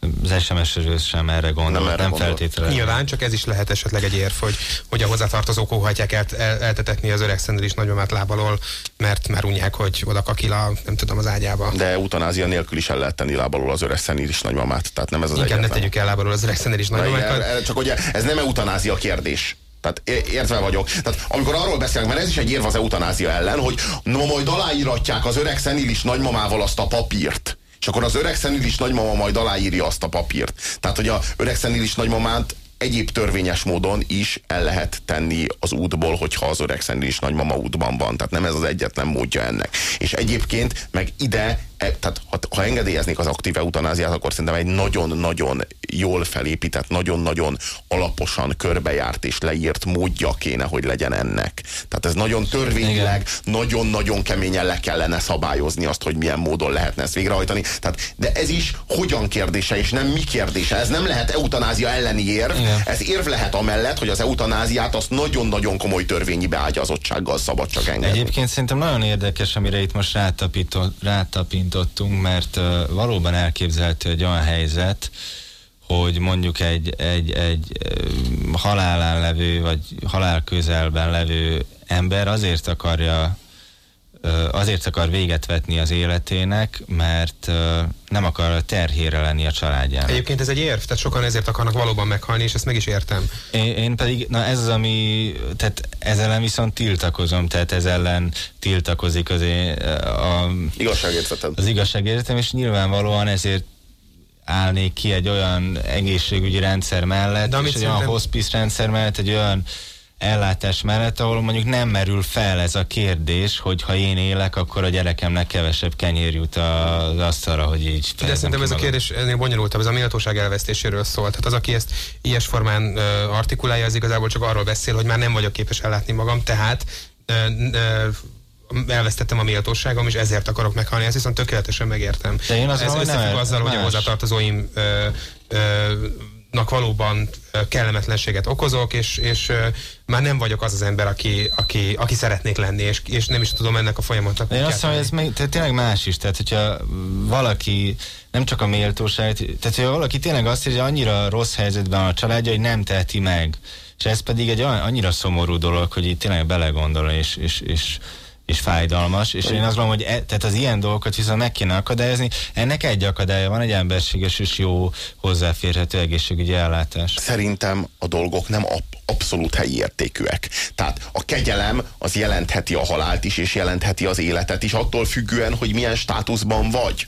az SMS-ről sem erre gondol, Nem nem, erre nem gondol. feltétlenül. Nyilván, csak ez is lehet esetleg egy érv, hogy, hogy a hozzátartozók óhajtják el, el, eltetetni az öreg is nagymamát lábalól, mert már unják, hogy oda kakil a, nem tudom, az ágyába. De eutanázia nélkül is el lehet tenni lábalól az öreg szeníris nagymamát. Tehát nem ez az Inkább ne egyetlen. tegyük el lábalól az öreg is Na igen, nagymamákat. erre- csak ugye ez nem eutanázia kérdés. Tehát értve vagyok. Tehát amikor arról beszélünk, mert ez is egy érv az eutanázia ellen, hogy no majd aláíratják az öreg szenilis nagymamával azt a papírt. És akkor az öreg szenilis nagymama majd aláírja azt a papírt. Tehát, hogy a öreg szenilis nagymamát egyéb törvényes módon is el lehet tenni az útból, hogyha az öreg is nagymama útban van. Tehát nem ez az egyetlen módja ennek. És egyébként meg ide, tehát ha, ha engedélyeznék az aktív eutanáziát, akkor szerintem egy nagyon-nagyon jól felépített, nagyon-nagyon alaposan körbejárt és leírt módja kéne, hogy legyen ennek. Tehát ez nagyon törvényileg, nagyon-nagyon keményen le kellene szabályozni azt, hogy milyen módon lehetne ezt végrehajtani. Tehát, de ez is hogyan kérdése, és nem mi kérdése. Ez nem lehet eutanázia elleni érv, Igen. ez érv lehet amellett, hogy az eutanáziát azt nagyon-nagyon komoly törvényi beágyazottsággal szabad csak engedni. Egyébként szerintem nagyon érdekes, amire itt most rátapított, rátapintottunk, mert valóban elképzelhető egy olyan helyzet, hogy mondjuk egy, egy, egy halálán levő, vagy halál közelben levő ember azért akarja azért akar véget vetni az életének, mert nem akar terhére lenni a családjának. Egyébként ez egy érv, tehát sokan ezért akarnak valóban meghalni, és ezt meg is értem. Én, én pedig, na ez az, ami, tehát ez ellen viszont tiltakozom, tehát ez ellen tiltakozik az én, a, Igazságérzeted. az igazságérzetem, és nyilvánvalóan ezért állnék ki egy olyan egészségügyi rendszer mellett, De és egy olyan hospice rendszer mellett, egy olyan ellátás mellett, ahol mondjuk nem merül fel ez a kérdés, hogy ha én élek, akkor a gyerekemnek kevesebb kenyér jut az asztalra, hogy így De szerintem ez a kérdés ennél bonyolultabb, ez a méltóság elvesztéséről szól. Tehát az, aki ezt ilyes formán artikulálja, az igazából csak arról beszél, hogy már nem vagyok képes ellátni magam, tehát elvesztettem a méltóságom, és ezért akarok meghalni. Ezt viszont tökéletesen megértem. De én azt Ez összefügg azzal, hogy a más. hozzátartozóim ö, ö, nak valóban kellemetlenséget okozok, és, és már nem vagyok az az ember, aki, aki, aki szeretnék lenni, és, és nem is tudom ennek a folyamatnak. Én azt mondom, ez még, tehát tényleg más is. Tehát, hogyha valaki nem csak a méltóság, tehát hogyha valaki tényleg azt érzi, hogy annyira rossz helyzetben a családja, hogy nem teheti meg. És ez pedig egy annyira szomorú dolog, hogy itt tényleg belegondol, és, és, és, és fájdalmas, és én azt gondolom, hogy e, tehát az ilyen dolgokat viszont meg kéne akadályozni. Ennek egy akadálya van, egy emberséges és jó hozzáférhető egészségügyi ellátás. Szerintem a dolgok nem ab- abszolút helyi értékűek. Tehát a kegyelem az jelentheti a halált is, és jelentheti az életet is, attól függően, hogy milyen státuszban vagy.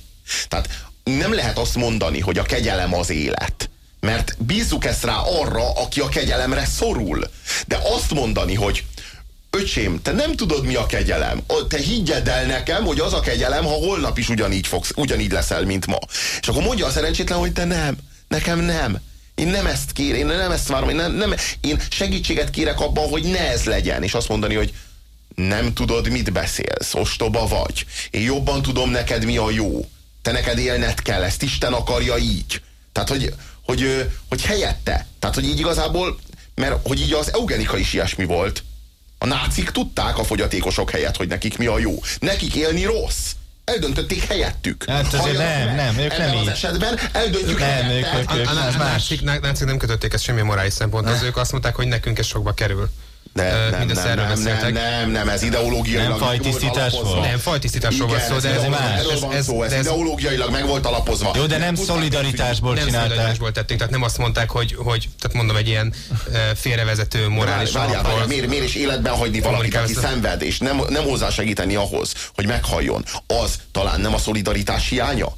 Tehát nem lehet azt mondani, hogy a kegyelem az élet. Mert bízzuk ezt rá arra, aki a kegyelemre szorul. De azt mondani, hogy öcsém, te nem tudod, mi a kegyelem. Te higgyed el nekem, hogy az a kegyelem, ha holnap is ugyanígy, fogsz, ugyanígy leszel, mint ma. És akkor mondja a szerencsétlen, hogy te nem, nekem nem. Én nem ezt kérem, én nem ezt várom, én, nem, nem, én segítséget kérek abban, hogy ne ez legyen. És azt mondani, hogy nem tudod, mit beszélsz, ostoba vagy. Én jobban tudom neked, mi a jó. Te neked élned kell, ezt Isten akarja így. Tehát, hogy, hogy, hogy helyette. Tehát, hogy így igazából, mert hogy így az eugenika is ilyesmi volt. A nácik tudták a fogyatékosok helyett, hogy nekik mi a jó. Nekik élni rossz. Eldöntötték helyettük. Hát azért nem, nem, ők nem az így. esetben eldöntjük Nem, helyette. ők- A, ők- a, a, a ná- nácik nem kötötték ezt semmi morális szemponthoz, ők azt mondták, hogy nekünk ez sokba kerül. De Ö, nem, mindezt nem, erről nem, nem, beszéltek. nem, nem, ez ideológiailag Nem fajtisztítás volt? Nem, fajtisztításról van szó, ez de ez, ideológiai- más. Erről van szó, ez, ideológiailag meg volt alapozva. Jó, de nem szolidaritásból nem csinálták. szolidaritásból tették, tehát nem azt mondták, hogy, hogy tehát mondom, egy ilyen félrevezető morális Várjál, várjál, miért, miért is életben hagyni valakit, aki szenved, és nem, nem hozzásegíteni ahhoz, hogy meghalljon. Az talán nem a szolidaritás hiánya?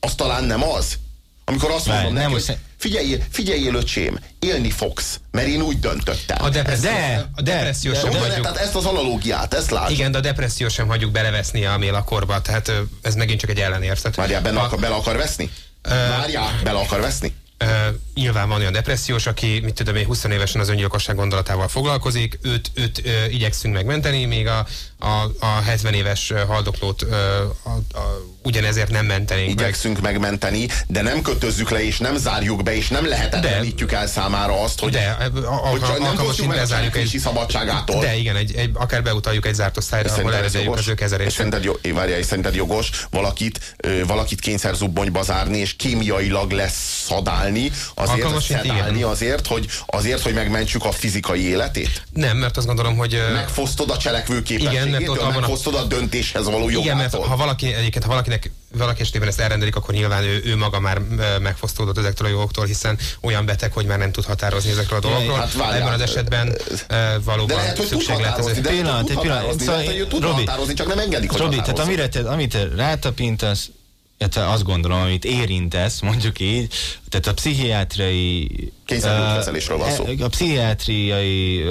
Az talán nem az? Amikor azt mondom nem, neki, hogy hogy sze- figyelj, figyelj, öcsém, élni fogsz, mert én úgy döntöttem. A depresszió, De, a de, depresszió de- sem de, hagyjuk. tehát ezt az analógiát, ezt lásd. Igen, de a depresszió sem hagyjuk beleveszni a mélakorba, tehát ez megint csak egy ellenértet. Várjál, bele A- akar, bele akar veszni? Várjál, bele akar veszni? Nyilván van olyan depressziós, aki, mit tudom én, 20 évesen az öngyilkosság gondolatával foglalkozik, őt, őt ö, igyekszünk megmenteni, még a, a, a 70 éves haldoklót ö, a, a, ugyanezért nem mentenénk meg. Igyekszünk megmenteni, de nem kötözzük le, és nem zárjuk be, és nem lehetetlenítjük el számára azt, hogy, De, a- a- hogy nem meg a lezárjuk egy- szabadságától. De igen, egy, egy, akár beutaljuk egy zárt osztályra, ahol jogos? az ő És kezelését. Szerinted, jó, várjál, és szerinted jogos valakit, ö, valakit kényszerzubbonyba zárni, és kémiailag lesz szadálni, azért, Alkalmasint azért, hogy, azért, hogy megmentsük a fizikai életét? Nem, mert azt gondolom, hogy... Megfosztod a cselekvő Igen, mert ott abban a- megfosztod a döntéshez való jogától. Igen, mert ha valaki, egyébként, ha valakinek, valaki esetében ezt elrendelik, akkor nyilván ő, ő maga már megfosztódott ezektől a jogoktól, hiszen olyan beteg, hogy már nem tud határozni ezekről a dolgokról. hát várjál. Ebben az esetben ö, valóban De lehet, hogy szükség lehet ez. Pillanat, egy pillanat. határozni, Szóval Robi, határozni, csak nem engedik, hogy Robi, tehát amire te, amit te rátapintasz, illetve azt gondolom, amit érintesz, mondjuk így, tehát a pszichiátriai Kényszergyógykezelésről van szó. A pszichiátriai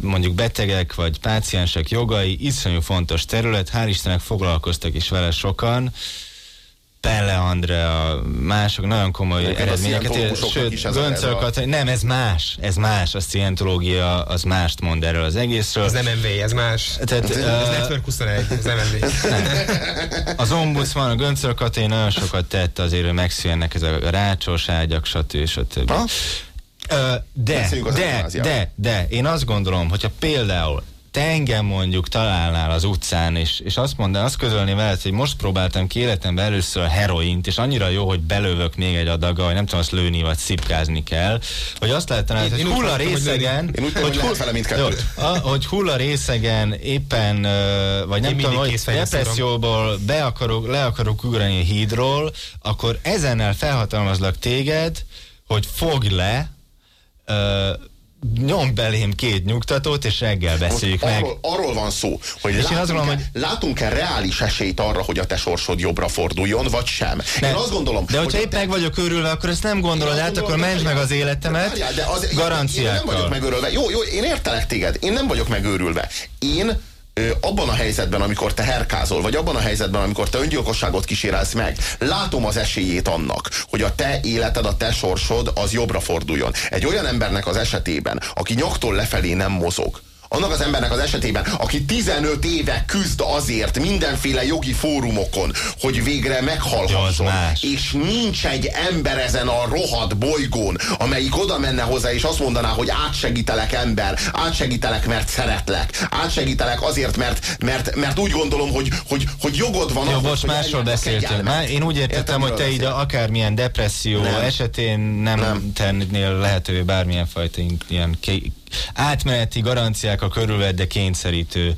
mondjuk betegek vagy páciensek jogai iszonyú fontos terület, hál' Istennek foglalkoztak is vele sokan. Pelle Andrea, mások nagyon komoly Egyébként a eredményeket. szientológusoknak Sőt, ez Göncöl ez a- Katalin- nem, ez más, ez más, a szientológia az mást mond erről az egészről. Ez nem MV, ez más. Tehát, ez ö, Network 21, ez nem MV. Az ombudsman, a Göncöl Katalin nagyon sokat tett azért, hogy megszűnjenek ez a rácsos ágyak, stb. stb. Ha? De, de, eutanáziáról. de, de, én azt gondolom, hogyha például te engem mondjuk találnál az utcán, és, és azt mondaná, azt közölni veled, hogy most próbáltam ki életemben először a heroint, és annyira jó, hogy belövök még egy adaggal, hogy nem tudom azt lőni, vagy szipkázni kell, hogy azt lehetne, hogy hull a hallottam, hogy részegen, Én úgy hogy lehet vele mindkettőt. jó, a, hogy hull a részegen éppen, vagy nem Én tudom, hogy depresszióból be akarok, le akarok ugrani a hídról, akkor ezennel felhatalmazlak téged, hogy fogj le, ö, nyom belém két nyugtatót, és reggel beszéljük Most meg. arról, arról van szó, hogy És látunk-e, gondolom, hogy- látunk-e reális esélyt arra, hogy a te sorsod jobbra forduljon, vagy sem. Ne. Én azt gondolom, De hogyha épp te- meg vagyok őrülve, akkor ezt nem gondolod át, akkor mentsd meg az életemet várjál, de az- Én nem garanciákkal. vagyok megőrülve. Jó, jó, én értelek téged. Én nem vagyok megőrülve. Én abban a helyzetben, amikor te herkázol, vagy abban a helyzetben, amikor te öngyilkosságot kísérelsz meg, látom az esélyét annak, hogy a te életed, a te sorsod az jobbra forduljon. Egy olyan embernek az esetében, aki nyaktól lefelé nem mozog, annak az embernek az esetében, aki 15 éve küzd azért mindenféle jogi fórumokon, hogy végre meghalhasson, és nincs egy ember ezen a rohadt bolygón, amelyik oda menne hozzá, és azt mondaná, hogy átsegítelek ember, átsegítelek, mert szeretlek, átsegítelek azért, mert, mert, mert úgy gondolom, hogy, hogy, hogy jogod van Jó, ahhoz, most másról kegyelmet. Már én úgy értettem, hogy te így akármilyen depresszió Nem. esetén nem, Nem. tennél lehetővé bármilyen fajta ilyen átmeneti garanciákkal körülvett, de kényszerítő,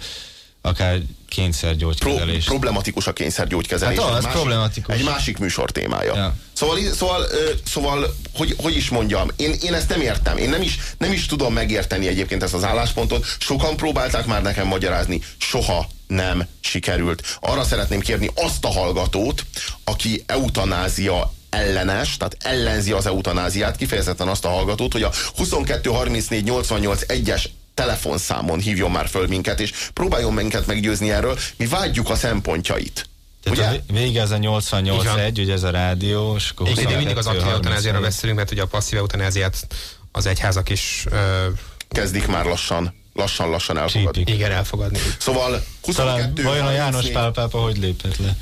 akár Pro, kényszergyógykezelés. problematikus a kényszergyógykezelés. Hát az, Egy másik- problematikus. Egy másik műsor témája. Ja. Szóval, szóval, szóval hogy, hogy is mondjam, én, én ezt nem értem. Én nem is, nem is tudom megérteni egyébként ezt az álláspontot. Sokan próbálták már nekem magyarázni. Soha nem sikerült. Arra szeretném kérni azt a hallgatót, aki eutanázia ellenes, tehát ellenzi az eutanáziát, kifejezetten azt a hallgatót, hogy a 22 34 88 1-es telefonszámon hívjon már föl minket, és próbáljon minket meggyőzni erről. Mi vágyjuk a szempontjait. Tehát Ugye? vége az a Így 88.1, ugye ez a rádió, és akkor Igen, de 22, mindig az aktív 30. eutanáziáról beszélünk, mert ugye a passzív eutanáziát az egyházak is ö, Kezdik már lassan, lassan-lassan elfogadni. Csípik. igen elfogadni. Szóval 22 Talán vajon a János 34 Pál pápa hogy lépett le?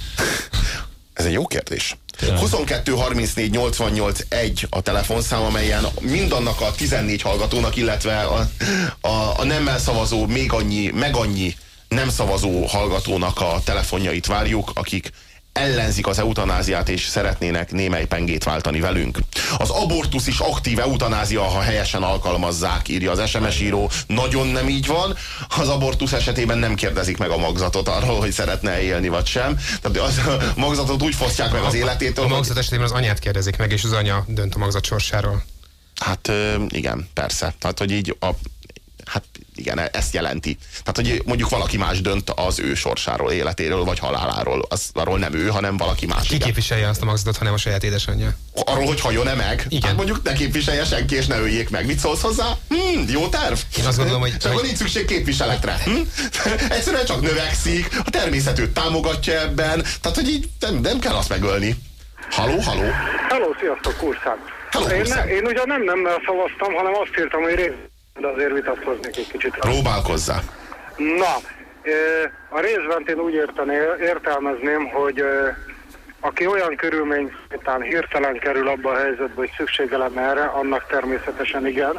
Ez egy jó kérdés. Tényleg. 22 34 88 1 a telefonszám, amelyen mindannak a 14 hallgatónak, illetve a, a, a nemmel szavazó még annyi, meg annyi nem szavazó hallgatónak a telefonjait várjuk, akik ellenzik az eutanáziát és szeretnének némely pengét váltani velünk. Az abortusz is aktív eutanázia, ha helyesen alkalmazzák, írja az SMS író. Nagyon nem így van. Az abortusz esetében nem kérdezik meg a magzatot arról, hogy szeretne élni vagy sem. Tehát az, a magzatot úgy fosztják meg az életétől, A magzat esetében az anyát kérdezik meg, és az anya dönt a magzat sorsáról. Hát igen, persze. Tehát, hogy így a, hát igen, ezt jelenti. Tehát, hogy mondjuk valaki más dönt az ő sorsáról, életéről, vagy haláláról. Az, arról nem ő, hanem valaki más. Ki képviselje azt a magzatot, hanem a saját édesanyja? Arról, hogy halljon-e meg? Igen. Hát mondjuk ne képviselje senki, és ne öljék meg. Mit szólsz hozzá? Hmm, jó terv? Én azt gondolom, hogy- akkor hogy- nincs szükség képviseletre. Hm? Egyszerűen csak növekszik, a természet őt támogatja ebben, tehát, hogy így nem, nem kell azt megölni. Haló, haló? Hello, sziasztok, Kurszán. Hello, én, ne, én ugyan nem nemmel szavaztam, hanem azt írtam, hogy rész, de azért vitatkoznék egy kicsit. Próbálkozzá. Na, a részben én úgy érteni, értelmezném, hogy aki olyan körülmény után hirtelen kerül abba a helyzetbe, hogy szüksége lenne erre, annak természetesen igen.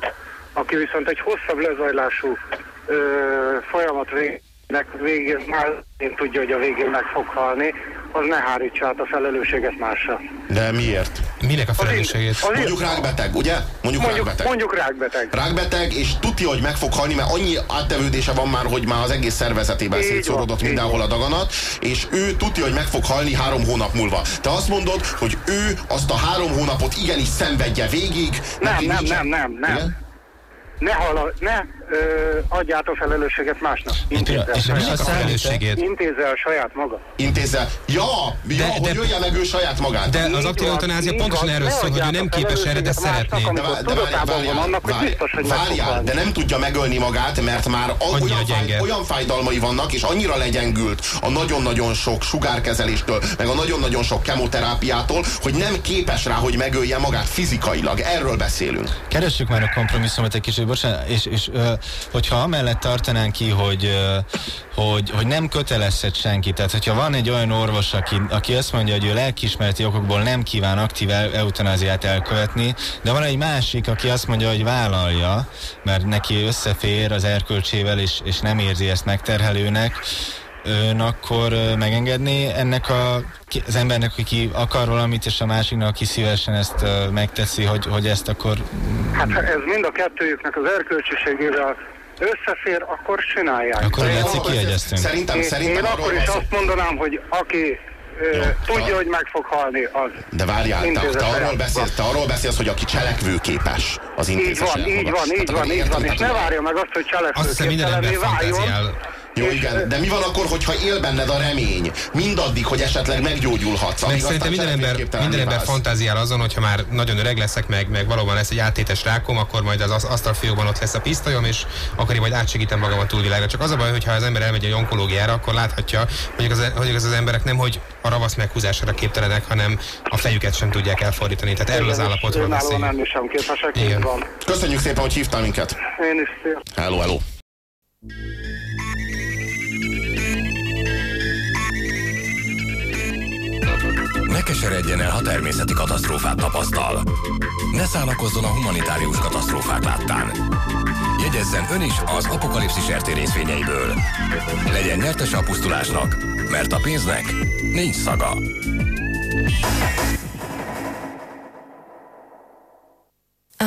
Aki viszont egy hosszabb lezajlású ö, folyamat végének végén már én tudja, hogy a végén meg fog halni, az ne hárítsa át a felelősséget másra. De miért? Minek a felelősségét? ind- az Mondjuk rákbeteg, ugye? Mondjuk, Mondjuk, rákbeteg. mondjuk rákbeteg. rákbeteg, és tudja, hogy meg fog halni, mert annyi áttevődése van már, hogy már az egész szervezetében Így van, szétszóródott így mindenhol a van. daganat, és ő tudja, hogy meg fog halni három hónap múlva. Te azt mondod, hogy ő azt a három hónapot igenis szenvedje végig. Nem, nem, nem, nem, nem. Igen? Ne, hala, ne ö, adja át a felelősséget másnak. Intézze el és saját Mi a felelősségét? Intézze el saját maga. Intézze. Ja, ja De- hogy de- ölje meg ő saját magát. De az aktív eutanázia pontosan van. erről szól, hogy ő nem a képes erre, de szeretné. annak, hogy biztos, hogy várjál, halni. de nem tudja megölni magát, mert már a, olyan, fáj, gyenge. olyan fájdalmai vannak, és annyira legyengült a nagyon-nagyon sok sugárkezeléstől, meg a nagyon-nagyon sok kemoterápiától, hogy nem képes rá, hogy megölje magát fizikailag. Erről beszélünk. Keressük már a kompromisszumot egy kicsit, bocsánat, és, és ö, hogyha amellett tartanánk ki, hogy, hogy, hogy nem kötelezhet senki, tehát hogyha van egy olyan orvos, aki, aki azt mondja, hogy ő lelkismereti okokból nem kíván aktív eutanáziát elkövetni, de van egy másik, aki azt mondja, hogy vállalja, mert neki összefér az erkölcsével, és, és nem érzi ezt megterhelőnek, ön akkor megengedné ennek a, az embernek, aki akar valamit, és a másiknak, aki szívesen ezt megteszi, hogy, hogy ezt akkor Hát ha ez mind a kettőjüknek az erkölcsiségével összefér, akkor csinálják. Akkor látszik, én- kiegyeztünk. Szerintem, én, szerintem én arról akkor is azt mondanám, hogy aki Jó, tudja, ta- hogy meg fog halni, az. De várjál, te, te, arról beszélsz, te arról beszélsz, hogy aki cselekvőképes, az Így intézze van, így van, így van, így van, és ne várja meg azt, hogy Azt hiszem minden ember cselekvőképtelenné váljon. Jó, igen, de mi van akkor, hogyha él benned a remény? Mindaddig, hogy esetleg meggyógyulhatsz. Meg szerintem minden ember, minden ember fantáziál azon, hogyha már nagyon öreg leszek, meg, meg valóban lesz egy áttétes rákom, akkor majd az asztalfiókban ott lesz a pisztolyom, és akkor én majd átsegítem magam a túlvilágra. Csak az a baj, hogyha az ember elmegy egy onkológiára, akkor láthatja, hogy az, hogy az, az emberek nem, hogy a ravasz meghúzására képtelenek, hanem a fejüket sem tudják elfordítani. Tehát erről az állapotról beszélünk. enni sem képesek, Igen. Köszönjük szépen, hogy hívtál minket. Én is. Hello, hello. Ne keseredjen el, ha természeti katasztrófát tapasztal. Ne szánakozzon a humanitárius katasztrófák láttán. Jegyezzen ön is az apokalipszis RT részvényeiből. Legyen nyertese a pusztulásnak, mert a pénznek nincs szaga.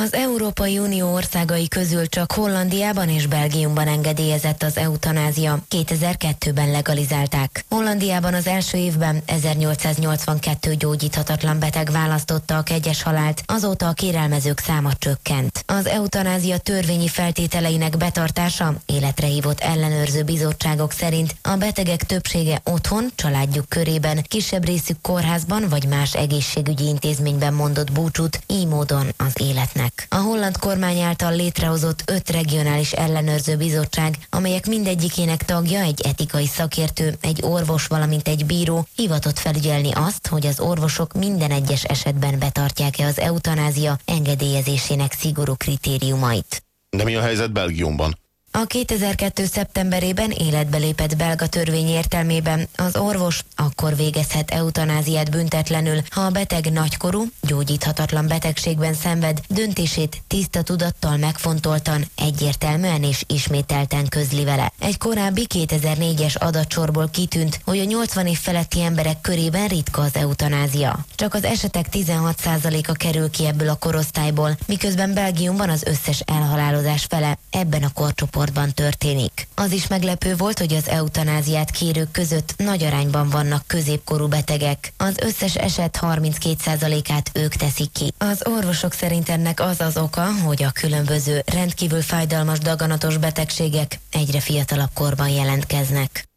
Az Európai Unió országai közül csak Hollandiában és Belgiumban engedélyezett az eutanázia. 2002-ben legalizálták. Hollandiában az első évben 1882 gyógyíthatatlan beteg választotta a kegyes halált, azóta a kérelmezők száma csökkent. Az eutanázia törvényi feltételeinek betartása életre hívott ellenőrző bizottságok szerint a betegek többsége otthon, családjuk körében, kisebb részük kórházban vagy más egészségügyi intézményben mondott búcsút, így módon az életnek. A holland kormány által létrehozott öt regionális ellenőrző bizottság, amelyek mindegyikének tagja egy etikai szakértő, egy orvos, valamint egy bíró, hivatott felügyelni azt, hogy az orvosok minden egyes esetben betartják-e az eutanázia engedélyezésének szigorú kritériumait. De mi a helyzet Belgiumban? A 2002. szeptemberében életbe lépett belga törvény értelmében az orvos akkor végezhet eutanáziát büntetlenül, ha a beteg nagykorú, gyógyíthatatlan betegségben szenved, döntését tiszta tudattal megfontoltan, egyértelműen és ismételten közli vele. Egy korábbi 2004-es adatsorból kitűnt, hogy a 80 év feletti emberek körében ritka az eutanázia. Csak az esetek 16%-a kerül ki ebből a korosztályból, miközben Belgiumban az összes elhalálozás fele ebben a korcsoportban történik. Az is meglepő volt, hogy az eutanáziát kérők között nagy arányban vannak középkorú betegek. Az összes eset 32%-át ők teszik ki. Az orvosok szerint ennek az az oka, hogy a különböző rendkívül fájdalmas daganatos betegségek egyre fiatalabb korban jelentkeznek.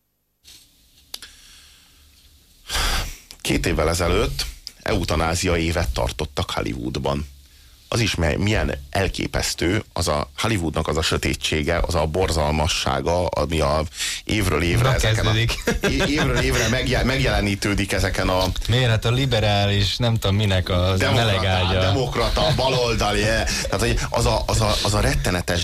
Két évvel ezelőtt eutanázia évet tartottak Hollywoodban. Az is milyen elképesztő, az a Hollywoodnak az a sötétsége, az a borzalmassága, ami a évről évre Na, ezeken a, kezdődik. é- évről évre megje, megjelenítődik ezeken a Miért? Hát a liberális, nem tudom minek a meleg demokrata, ágya. demokrata baloldali, eh. tehát az a, az, a, az a rettenetes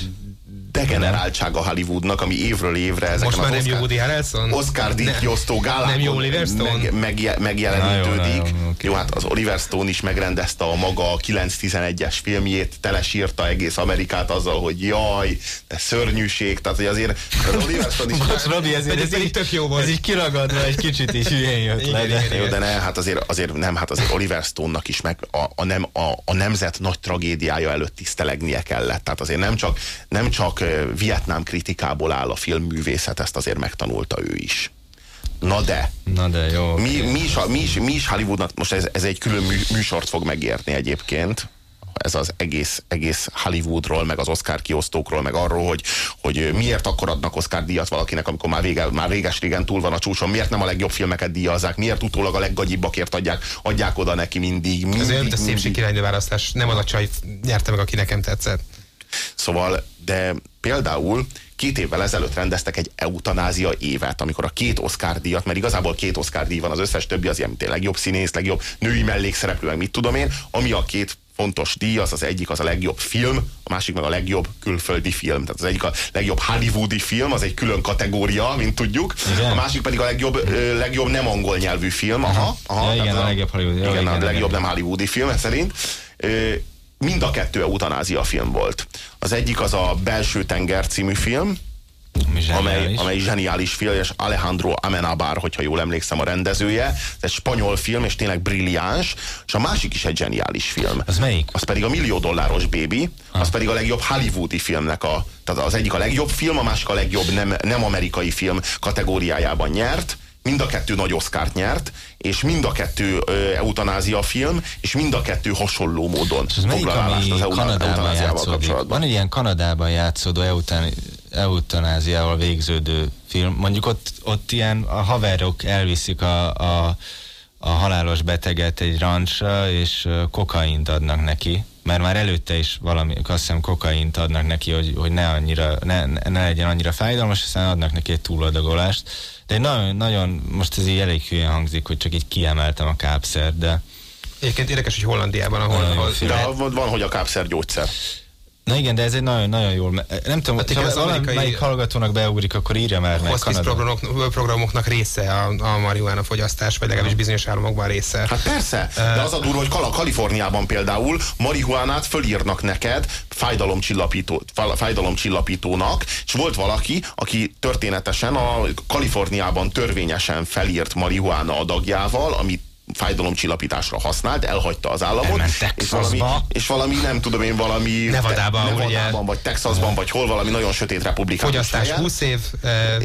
degeneráltsága Hollywoodnak, ami évről évre ezeken Most már nem jó Oscar- Woody Harrelson? Oscar díjkiosztó gálákon Nem jó Oliver Stone? meg, meg, megjelenítődik. Na jó, na jó, oké. Jó, hát az Oliver Stone is megrendezte a maga 9-11-es filmjét, telesírta egész Amerikát azzal, hogy jaj, de szörnyűség, tehát hogy azért az Oliver Stone is... Bocs, Robi, ez, Pedig ez, pedig így, tök jó volt. ez így kiragadva egy kicsit is hülyén jött Igen, le. De... igen, Jó, de ne, hát azért, azért nem, hát azért Oliver Stone-nak is meg a, a, nem, a, a nemzet nagy tragédiája előtt tisztelegnie kellett. Tehát azért nem csak, nem csak Vietnám kritikából áll a filmművészet, ezt azért megtanulta ő is. Na de, Na de jó. mi, mi, is, mi, is, mi is Hollywoodnak, most ez, ez egy külön mű, műsort fog megérni egyébként, ez az egész, egész Hollywoodról, meg az Oscar kiosztókról, meg arról, hogy, hogy miért akkor adnak Oscar díjat valakinek, amikor már, vége, már réges régen túl van a csúcson, miért nem a legjobb filmeket díjazzák, miért utólag a leggagyibbakért adják, adják oda neki mindig. mindig, Ez olyan, mint a mindig. szépség királynő választás. Nem az a csaj nyerte meg, aki nekem tetszett. Szóval, de például két évvel ezelőtt rendeztek egy eutanázia évet, amikor a két Oscar díjat, mert igazából két Oscar díj van, az összes többi az ilyen, mint legjobb színész, legjobb női mellékszereplő, meg mit tudom én, ami a két fontos díj, az az egyik az a legjobb film, a másik meg a legjobb külföldi film. Tehát az egyik a legjobb hollywoodi film, az egy külön kategória, mint tudjuk. Igen. A másik pedig a legjobb, legjobb nem angol nyelvű film. Aha, aha, Ja, igen, a legjobb hollywoodi. Igen, igen, a legjobb nem hollywoodi film ez szerint. Mind a kettő eutanázia film volt. Az egyik az a Belső tenger című film, amely, amely zseniális film, és Alejandro Amenabar, hogyha jól emlékszem, a rendezője. Ez egy spanyol film, és tényleg brilliáns, és a másik is egy zseniális film. Az melyik? Az pedig a millió dolláros baby, az pedig a legjobb hollywoodi filmnek a, tehát az egyik a legjobb film, a másik a legjobb nem, nem amerikai film kategóriájában nyert, mind a kettő nagy oszkárt nyert, és mind a kettő ö, eutanázia film, és mind a kettő hasonló módon És az eutanáziával játszódik? kapcsolatban. Van egy ilyen Kanadában játszódó eutan, eutanáziával végződő film. Mondjuk ott, ott ilyen a haverok elviszik a, a, a halálos beteget egy rancsra, és kokaint adnak neki. Mert már előtte is valami, azt hiszem kokaint adnak neki, hogy, hogy ne, annyira, ne, ne legyen annyira fájdalmas, aztán adnak neki egy túladagolást. De nagyon, nagyon, most ez így elég hülyen hangzik, hogy csak így kiemeltem a kápszert, de Egyébként érdekes, hogy Hollandiában, ahol, ahol. De van, van, hogy a kápszer gyógyszer. Na igen, de ez egy nagyon, nagyon jól... Nem tudom, Hát ha az amerikai- hallgatónak beugrik, akkor írja már meg hospice Kanada. programok, programoknak része a, a marihuana fogyasztás, vagy legalábbis bizonyos államokban része. Hát persze, de az a durva, hogy Kaliforniában például marihuánát fölírnak neked fájdalomcsillapító, fá- fájdalomcsillapítónak, és volt valaki, aki történetesen a Kaliforniában törvényesen felírt marihuána adagjával, amit fájdalomcsillapításra használt, elhagyta az államot, és valami, és valami nem tudom én, valami Nevadában, te, ugye? Nevadában vagy Texasban, vagy hol valami nagyon sötét republikánus Fogyasztás helyen. 20 év, e, e,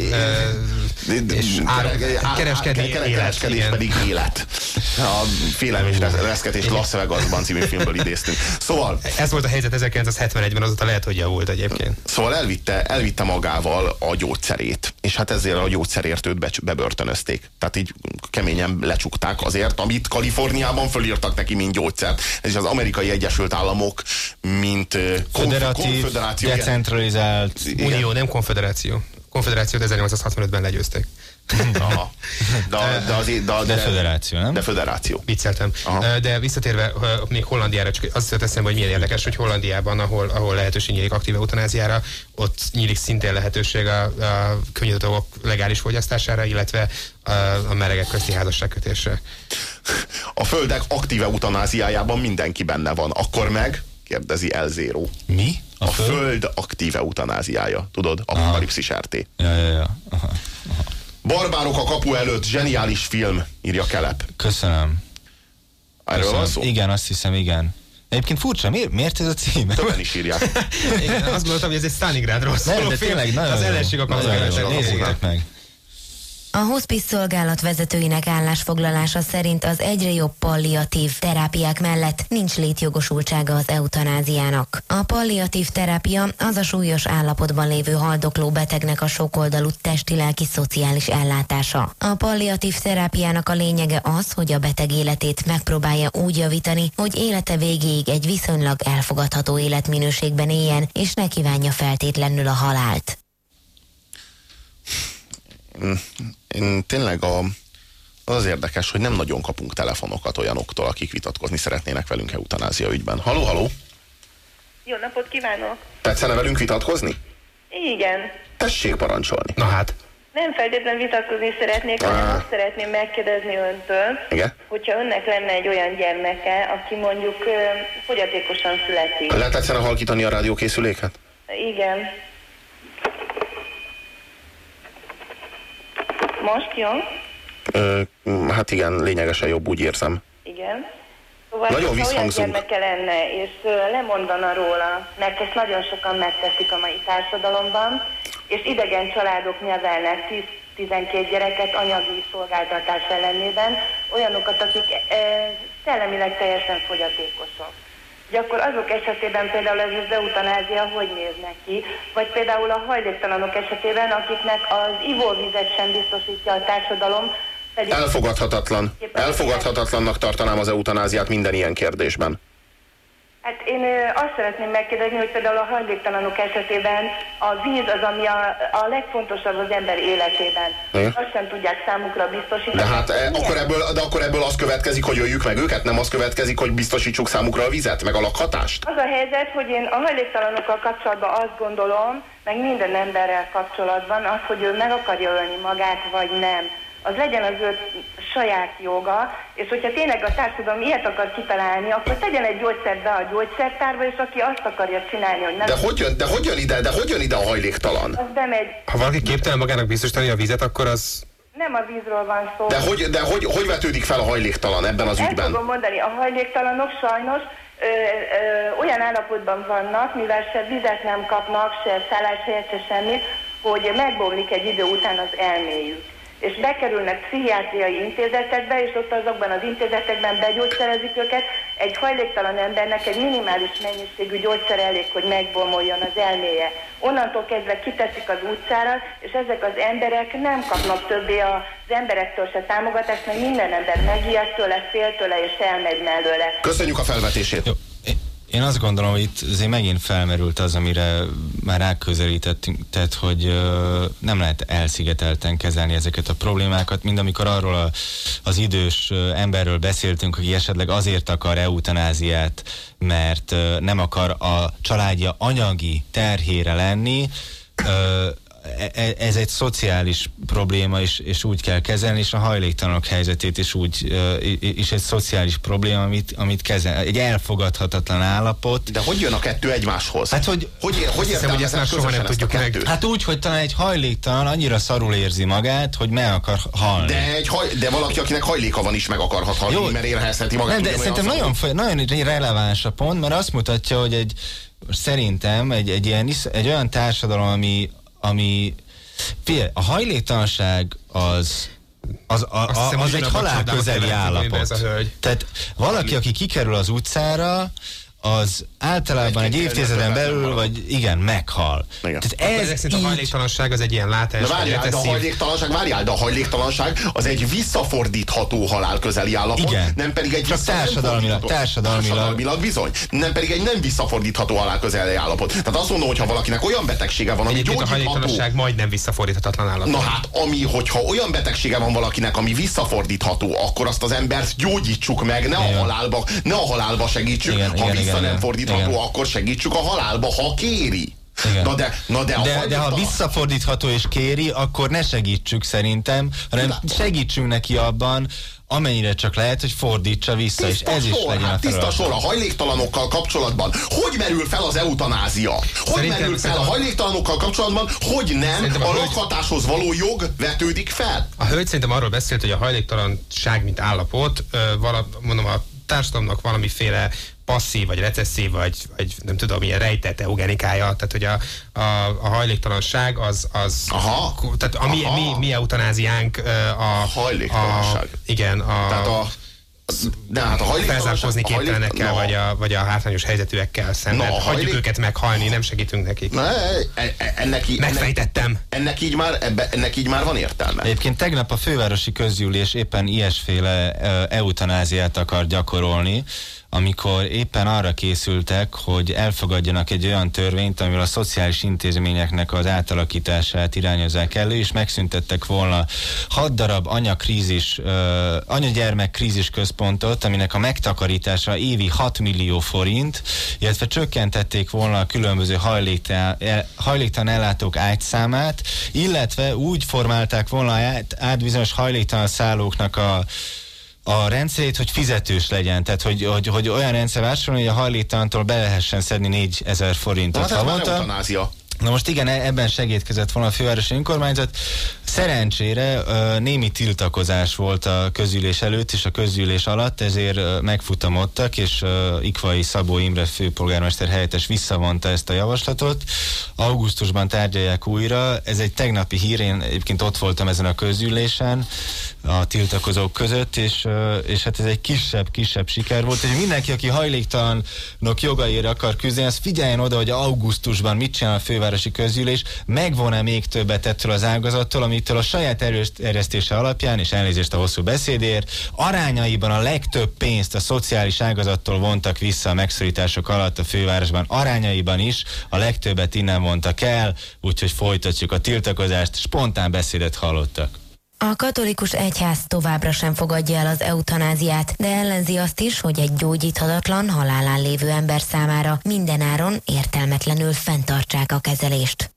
és ár, kereskedni élet. kereskedés pedig élet. A Félelem és reszketés Las Vegasban című filmből idéztünk. Szóval, Ez volt a helyzet 1971-ben, azóta lehet, hogy javult egyébként. szóval elvitte, elvitte magával a gyógyszerét, és hát ezzel a gyógyszerért őt becs- bebörtönözték. Tehát így keményen lecsukták azért, amit Kaliforniában fölírtak neki, mint gyógyszert. Ez is az amerikai Egyesült Államok, mint Föderatív, konföderáció. igen. decentralizált. Igen. Unió, nem konfederáció. Konfederációt 1865-ben legyőzték. Aha. De, de, az, de, de, De föderáció, nem? De föderáció. Vicceltem. Aha. De visszatérve még Hollandiára, csak az jutott eszembe, hogy milyen érdekes, hogy Hollandiában, ahol, ahol lehetőség nyílik aktív eutanáziára, ott nyílik szintén lehetőség a, a könnyű dolgok legális fogyasztására, illetve a, a melegek közti házasságkötésre. A földek aktíve eutanáziájában mindenki benne van. Akkor meg, kérdezi Elzéró. Mi? A, a föld? föld aktív eutanáziája. Tudod? Apokalipszis RT. Ja, ja, ja. Aha. Barbárok a kapu előtt, zseniális film, írja Kelep. Köszönöm. Erről van szó? Igen, azt hiszem, igen. Egyébként furcsa, miért, miért ez a cím? Többen is írják. Én azt gondoltam, hogy ez egy Stalingrádról szóló film, tényleg nagyon az ellenség a kapcsolatban. Nézzétek meg. A hospice szolgálat vezetőinek állásfoglalása szerint az egyre jobb palliatív terápiák mellett nincs létjogosultsága az eutanáziának. A palliatív terápia az a súlyos állapotban lévő haldokló betegnek a sokoldalú testi-lelki szociális ellátása. A palliatív terápiának a lényege az, hogy a beteg életét megpróbálja úgy javítani, hogy élete végéig egy viszonylag elfogadható életminőségben éljen, és ne kívánja feltétlenül a halált. Én tényleg a, az az érdekes, hogy nem nagyon kapunk telefonokat olyanoktól, akik vitatkozni szeretnének velünk eutanázia ügyben. Haló, haló? Jó napot kívánok! Tetszene velünk vitatkozni? Igen. Tessék parancsolni. Na hát, Nem feltétlenül vitatkozni szeretnék, hanem Ah. azt szeretném megkérdezni öntől, Igen? hogyha önnek lenne egy olyan gyermeke, aki mondjuk ö, fogyatékosan születik. Le tetszene halkítani a rádiókészüléket? Igen. Most jó? Ö, hát igen, lényegesen jobb, úgy érzem. Igen. Szóval, Nagyon hogyha olyan visszhangzunk. gyermeke lenne, és lemondana róla, mert ezt nagyon sokan megteszik a mai társadalomban, és idegen családok nevelnek 10-12 gyereket anyagi szolgáltatás ellenében, olyanokat, akik ö, szellemileg teljesen fogyatékosok. Hogy akkor azok esetében például ez az eutanázia hogy néz neki, vagy például a hajléktalanok esetében, akiknek az ivóvizet sem biztosítja a társadalom, pedig Elfogadhatatlan. Elfogadhatatlannak tartanám az eutanáziát minden ilyen kérdésben. Hát én azt szeretném megkérdezni, hogy például a hajléktalanok esetében a víz az, ami a, a legfontosabb az ember életében. Igen. Azt sem tudják számukra biztosítani. De hát e, akkor ebből, de akkor ebből az következik, hogy öljük meg őket, nem az következik, hogy biztosítsuk számukra a vizet, meg a lakhatást? Az a helyzet, hogy én a hajléktalanokkal kapcsolatban azt gondolom, meg minden emberrel kapcsolatban, az, hogy ő meg akarja ölni magát, vagy nem. Az legyen az ő saját joga, és hogyha tényleg a társadalom ilyet akar kitalálni, akkor tegyen egy gyógyszert be a gyógyszertárba, és aki azt akarja csinálni, hogy nem, De hogy jön, de hogy jön ide, de hogy jön ide a hajléktalan? az bemegy. Ha valaki képtelen magának biztosítani a vizet, akkor az Nem a vízről van szó. De hogy, de hogy, hogy vetődik fel a hajléktalan ebben az El ügyben? fogom mondani, a hajléktalanok sajnos ö, ö, olyan állapotban vannak, mivel se vizet nem kapnak, se szálláshelyet, se semmit, hogy megbomlik egy idő után az elméjük. És bekerülnek pszichiátriai intézetekbe, és ott azokban az intézetekben begyógyszerezik őket. Egy hajléktalan embernek egy minimális mennyiségű gyógyszer elég, hogy megbomoljon az elméje. Onnantól kezdve kiteszik az utcára, és ezek az emberek nem kapnak többé az emberektől se támogatást, mert minden ember megijed tőle, fél tőle, és elmegy mellőle. Köszönjük a felvetését. Jó. Én- azt gondolom, hogy itt azért megint felmerült az, amire már ráközelítettünk, tehát, hogy ö, nem lehet elszigetelten kezelni ezeket a problémákat, mind amikor arról a, az idős emberről beszéltünk, aki esetleg azért akar eutanáziát, mert ö, nem akar a családja anyagi terhére lenni, ö, ez egy szociális probléma, és, és úgy kell kezelni, és a hajléktalanok helyzetét is úgy, is egy szociális probléma, amit, amit kezel, egy elfogadhatatlan állapot. De hogy jön a kettő egymáshoz? Hát, hogy, hogy, hogy hiszem, hogy ezt már soha nem tudjuk meg. hát úgy, hogy talán egy hajléktalan annyira szarul érzi magát, hogy meg akar halni. De, egy haj, de valaki, akinek hajléka van is meg akarhat halni, Jó. mert érezheti magát. Nem, de szerintem nagyon, nagyon releváns a pont, mert azt mutatja, hogy egy szerintem egy, egy, ilyen, egy olyan társadalom, ami, ami figyelj, a hajléktalanság az az, a, Azt hiszem, a, az egy a halál közeli állapot. ez a hölgy. Tehát valaki, aki kikerül az utcára, az általában egy Egy-két évtizeden belül, vagy igen, meghal. Igen. Tehát ezek ez a így, hajléktalanság az egy ilyen látás, De várjál, de a hajléktalanság, várjál, de a hajléktalanság az egy visszafordítható halál közeli állapot, Igen. nem pedig egy Csak társadalmilag- társadalmilag. társadalmilag bizony, nem pedig egy nem visszafordítható halál közeli állapot. Tehát azt mondom, hogy ha valakinek olyan betegsége van, ami Egyébként a gyógyítható, hajléktalanság majdnem visszafordíthatatlan állapot. Na hát, ami, hogyha olyan betegsége van valakinek, ami visszafordítható, akkor azt az embert gyógyítsuk meg, ne a Igen. halálba, ne a halálba segítsük, Igen, ha igen, vissza igen, nem fordítható, Igen. akkor segítsük a halálba, ha kéri. Igen. Na de, na de, a de, de ha visszafordítható és kéri, akkor ne segítsük szerintem, hanem Világos. segítsünk neki abban, amennyire csak lehet, hogy fordítsa vissza, és Tiszta ez is sor, legyen a hát tiszta feladat. sor a hajléktalanokkal kapcsolatban. Hogy merül fel az eutanázia? Hogy Szerintem- merül fel a hajléktalanokkal kapcsolatban, hogy nem a a lakhatáshoz való jog vetődik fel? A hölgy szerintem arról beszélt, hogy a hajléktalanság, mint állapot, ö, vala, mondom, a társadalomnak valamiféle passzív, vagy recesszív, vagy, vagy nem tudom, ilyen rejtett eugenikája, tehát hogy a, a, a hajléktalanság az, az Aha. tehát a mi, Aha. mi, mi eutanáziánk ö, a, hajléktalanság. A, igen, a, Tehát a, de hát a hajléktalanság... felzárkózni a hajlék- képtelenekkel, na, vagy, a, vagy a hátrányos helyzetűekkel szemben. Na, a Hagyjuk hajlék- őket meghalni, nem segítünk nekik. Ne, e- e- ennek, í- ennek, Megfejtettem. ennek, így már, ebbe, ennek így már van értelme. Egyébként tegnap a fővárosi közgyűlés éppen ilyesféle ö, eutanáziát akar gyakorolni, amikor éppen arra készültek, hogy elfogadjanak egy olyan törvényt, amivel a szociális intézményeknek az átalakítását irányozzák elő, és megszüntettek volna hat darab anyakrízis, ö, anyagyermek krízis központot, aminek a megtakarítása évi 6 millió forint, illetve csökkentették volna a különböző hajléktalan ellátók ágyszámát, illetve úgy formálták volna át, át bizonyos hajléktalan szállóknak a a rendszerét, hogy fizetős legyen, tehát hogy, hogy, hogy olyan rendszer vásárolni, hogy a hajléktalantól be lehessen szedni 4000 Na, forintot hát havonta. eutanázia. Na most igen, e- ebben segítkezett volna a fővárosi önkormányzat. Szerencsére némi tiltakozás volt a közülés előtt és a közülés alatt, ezért megfutamodtak, és Ikvai Szabó Imre főpolgármester helyettes visszavonta ezt a javaslatot. Augusztusban tárgyalják újra. Ez egy tegnapi hír, én egyébként ott voltam ezen a közülésen a tiltakozók között, és, és hát ez egy kisebb, kisebb siker volt, és mindenki, aki hajléktalanok jogaira akar küzdeni, az figyeljen oda, hogy augusztusban mit csinál a fővárosi közgyűlés, megvon-e még többet ettől az ágazattól, amitől a saját eresztése alapján, és elnézést a hosszú beszédért, arányaiban a legtöbb pénzt a szociális ágazattól vontak vissza a megszorítások alatt a fővárosban, arányaiban is a legtöbbet innen vontak el, úgyhogy folytatjuk a tiltakozást, spontán beszédet hallottak. A katolikus egyház továbbra sem fogadja el az eutanáziát, de ellenzi azt is, hogy egy gyógyíthatatlan, halálán lévő ember számára mindenáron értelmetlenül fenntartsák a kezelést.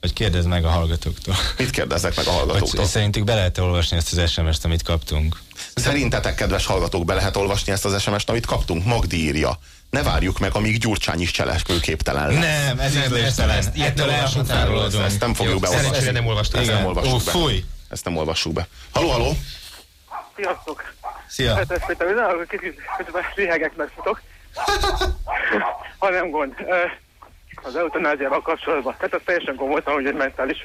Vagy kérdezd meg a hallgatóktól. Mit kérdezzek meg a hallgatóktól? szerintük be lehet olvasni ezt az SMS-t, amit kaptunk? Szerintetek, kedves hallgatók, be lehet olvasni ezt az SMS-t, amit kaptunk? Magdi írja. Ne várjuk meg, amíg Gyurcsány is cselekvőképtelen lesz. Nem, ez Nem, nem Ettől elhatárolódunk. Ezt nem fogjuk beolvasni. szerencsére nem olvastam. Ezt nem olvassuk be. fúj! Ezt nem olvassuk be. Haló, haló? Sziasztok! Szia! Hát ezt péter, hogy kicsit lihegek megfutok. ha nem gond. Az eutanáziával kapcsolatban. Tehát az teljesen komolyan, hogy egy mentális,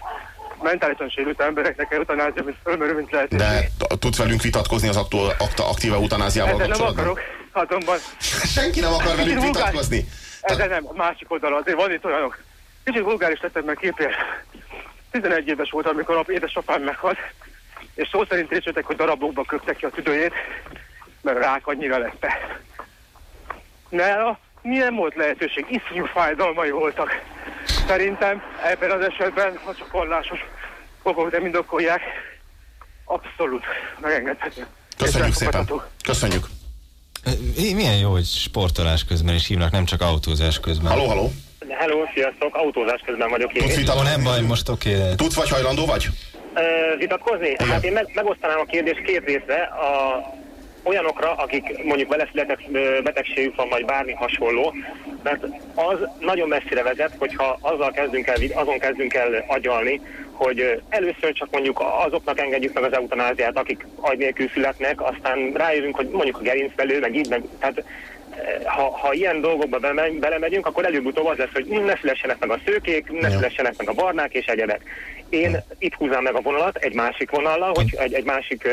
mentálisan sérült embereknek eutanázia, mint fölmerül, mint lehet. De tudsz velünk vitatkozni az aktu- akta, aktív eutanáziával nem kapcsolatban? akarok, azonban Senki nem akar velünk vitatkozni. ezzel nem, a másik oldalon azért van itt olyanok. Kicsit vulgáris lettem meg képér. 11 éves volt, amikor a édesapám meghalt, és szó szerint részletek, hogy darabokba köptek ki a tüdőjét, mert rák annyira lett. Nála milyen volt lehetőség? Iszonyú fájdalmai voltak. Szerintem ebben az esetben, ha csak vallásos okok nem indokolják, abszolút megengedhető. Köszönjük szépen. Köszönjük. I- Milyen jó, hogy sportolás közben is hívnak, nem csak autózás közben. Haló, haló? Hello, sziasztok, autózás közben vagyok én. Tudsz vitatkozni? nem baj, most oké. de- Tudsz vagy hajlandó vagy? Ö, vitatkozni? Hát én meg, megosztanám a kérdést két részre. A, olyanokra, akik mondjuk beleszületett betegségük van, vagy bármi hasonló, mert az nagyon messzire vezet, hogyha azzal kezdünk el, azon kezdünk el agyalni, hogy először csak mondjuk azoknak engedjük meg az eutanáziát, akik agy nélkül születnek, aztán rájövünk, hogy mondjuk a gerincvelő, meg így, meg, tehát ha, ha ilyen dolgokba bele- belemegyünk, akkor előbb-utóbb az lesz, hogy ne szülessenek meg a szőkék, ne Ja. szülessenek meg a barnák és egyebek. Én itt húzám meg a vonalat egy másik vonallal, hogy egy, egy másik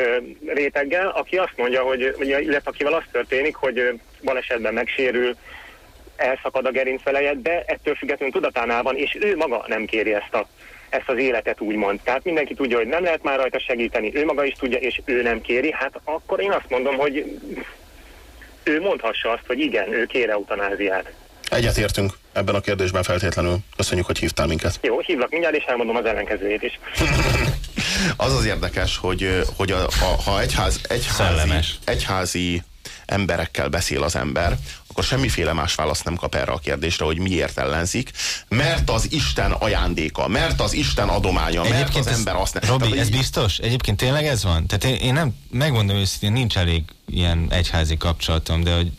réteggel, aki azt mondja, hogy, illetve akivel az történik, hogy balesetben megsérül, elszakad a gerincveleje, de ettől függetlenül tudatánál van, és ő maga nem kéri ezt a ezt az életet úgymond. Tehát mindenki tudja, hogy nem lehet már rajta segíteni, ő maga is tudja, és ő nem kéri, hát akkor én azt mondom, hogy ő mondhassa azt, hogy igen, ő kér eutanáziát. Egyetértünk ebben a kérdésben feltétlenül. Köszönjük, hogy hívtál minket. Jó, hívlak mindjárt, és elmondom az ellenkezőjét is. Az az érdekes, hogy, hogy a, a, ha egyház, egyházi, Szellemes. egyházi emberekkel beszél az ember, akkor semmiféle más választ nem kap erre a kérdésre, hogy miért ellenzik, mert az Isten ajándéka, mert az Isten adománya, mert az ez, ember azt nem... Robi, Tehát, ez biztos? Egyébként tényleg ez van? Tehát én, én nem, megmondom őszintén, nincs elég ilyen egyházi kapcsolatom, de hogy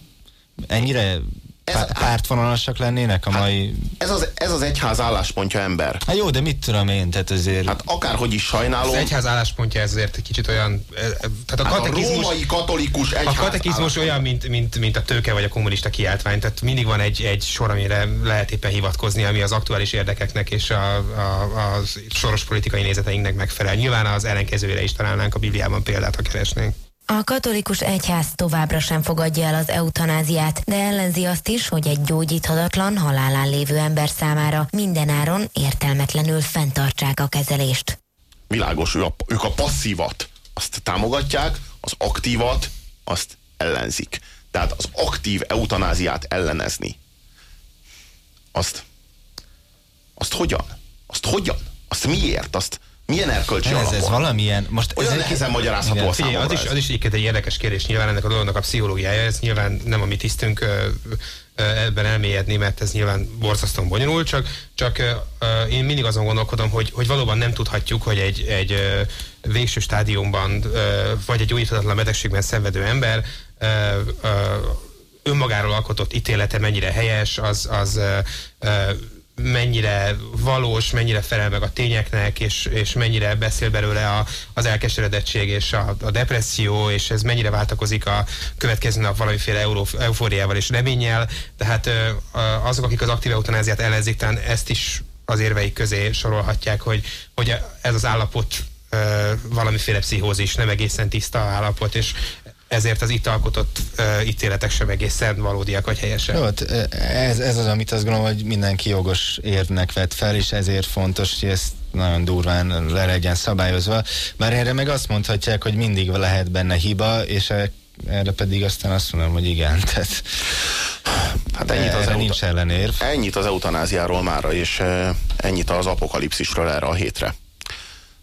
ennyire Ez- pá- pártvonalasak lennének a mai... Ez az, ez az egyház álláspontja ember. Hát jó, de mit tudom én, tehát azért... Hát akárhogy is sajnálom, Az egyház álláspontja ez azért egy kicsit olyan... eh, eh, Tehát a hát a római katolikus egyház A katekizmus olyan, mint, mint, mint a tőke vagy a kommunista kiáltvány, tehát mindig van egy, egy sor, amire lehet éppen hivatkozni, ami az aktuális érdekeknek és a, a, a soros politikai nézeteinknek megfelel. Nyilván az ellenkezőjére is találnánk a Bibliában példát, ha keresnénk. A katolikus egyház továbbra sem fogadja el az eutanáziát, de ellenzi azt is, hogy egy gyógyíthatatlan, halálán lévő ember számára mindenáron értelmetlenül fenntartsák a kezelést. Világos, ő a, ők a passzívat azt támogatják, az aktívat azt ellenzik. Tehát az aktív eutanáziát ellenezni. Azt, azt hogyan? Azt hogyan? Azt miért? Azt milyen erkölcsi ez, alapon? ez valamilyen... Most Olyan ez nehezen magyarázható Igen. a Figyelj, az is, az is egyébként egy érdekes kérdés, nyilván ennek a dolognak a pszichológiája, ez nyilván nem a mi tisztünk ebben elmélyedni, mert ez nyilván borzasztóan bonyolult, csak, csak ö, én mindig azon gondolkodom, hogy, hogy valóban nem tudhatjuk, hogy egy, egy ö, végső stádiumban, ö, vagy egy gyógyíthatatlan betegségben szenvedő ember önmagáról alkotott ítélete mennyire helyes, az, az mennyire valós, mennyire felel meg a tényeknek, és, és mennyire beszél belőle a, az elkeseredettség és a, a depresszió, és ez mennyire váltakozik a következő nap valamiféle euró, eufóriával és reménnyel. Tehát azok, akik az aktív eutanáziát ellenzik, talán ezt is az érveik közé sorolhatják, hogy, hogy ez az állapot valamiféle pszichózis, nem egészen tiszta állapot, és ezért az itt alkotott uh, ítéletek sem egészen valódiak vagy helyesek. Jó, hát, ez, ez az, amit azt gondolom, hogy mindenki jogos érvnek vett fel, és ezért fontos, hogy ezt nagyon durván le legyen szabályozva. Már erre meg azt mondhatják, hogy mindig lehet benne hiba, és e- erre pedig aztán azt mondom, hogy igen. Tehát Hát ennyit az, euta- nincs ellenérv. ennyit az eutanáziáról mára, és ennyit az apokalipszisről erre a hétre.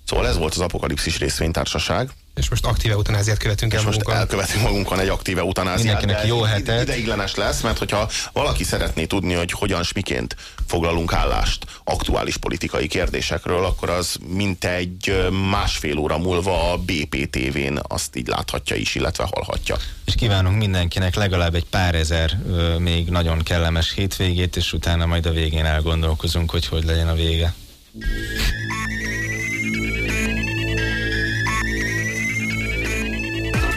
Szóval ez volt az apokalipszis részvénytársaság. És most aktív eutanáziát követünk el És most magunkon. elkövetünk magunkon egy aktíve utanáziát. Mindenkinek de jó hetet. Ideiglenes lesz, mert hogyha valaki szeretné tudni, hogy hogyan s miként foglalunk állást aktuális politikai kérdésekről, akkor az mintegy másfél óra múlva a BPTV-n azt így láthatja is, illetve hallhatja. És kívánunk mindenkinek legalább egy pár ezer még nagyon kellemes hétvégét, és utána majd a végén elgondolkozunk, hogy hogy legyen a vége.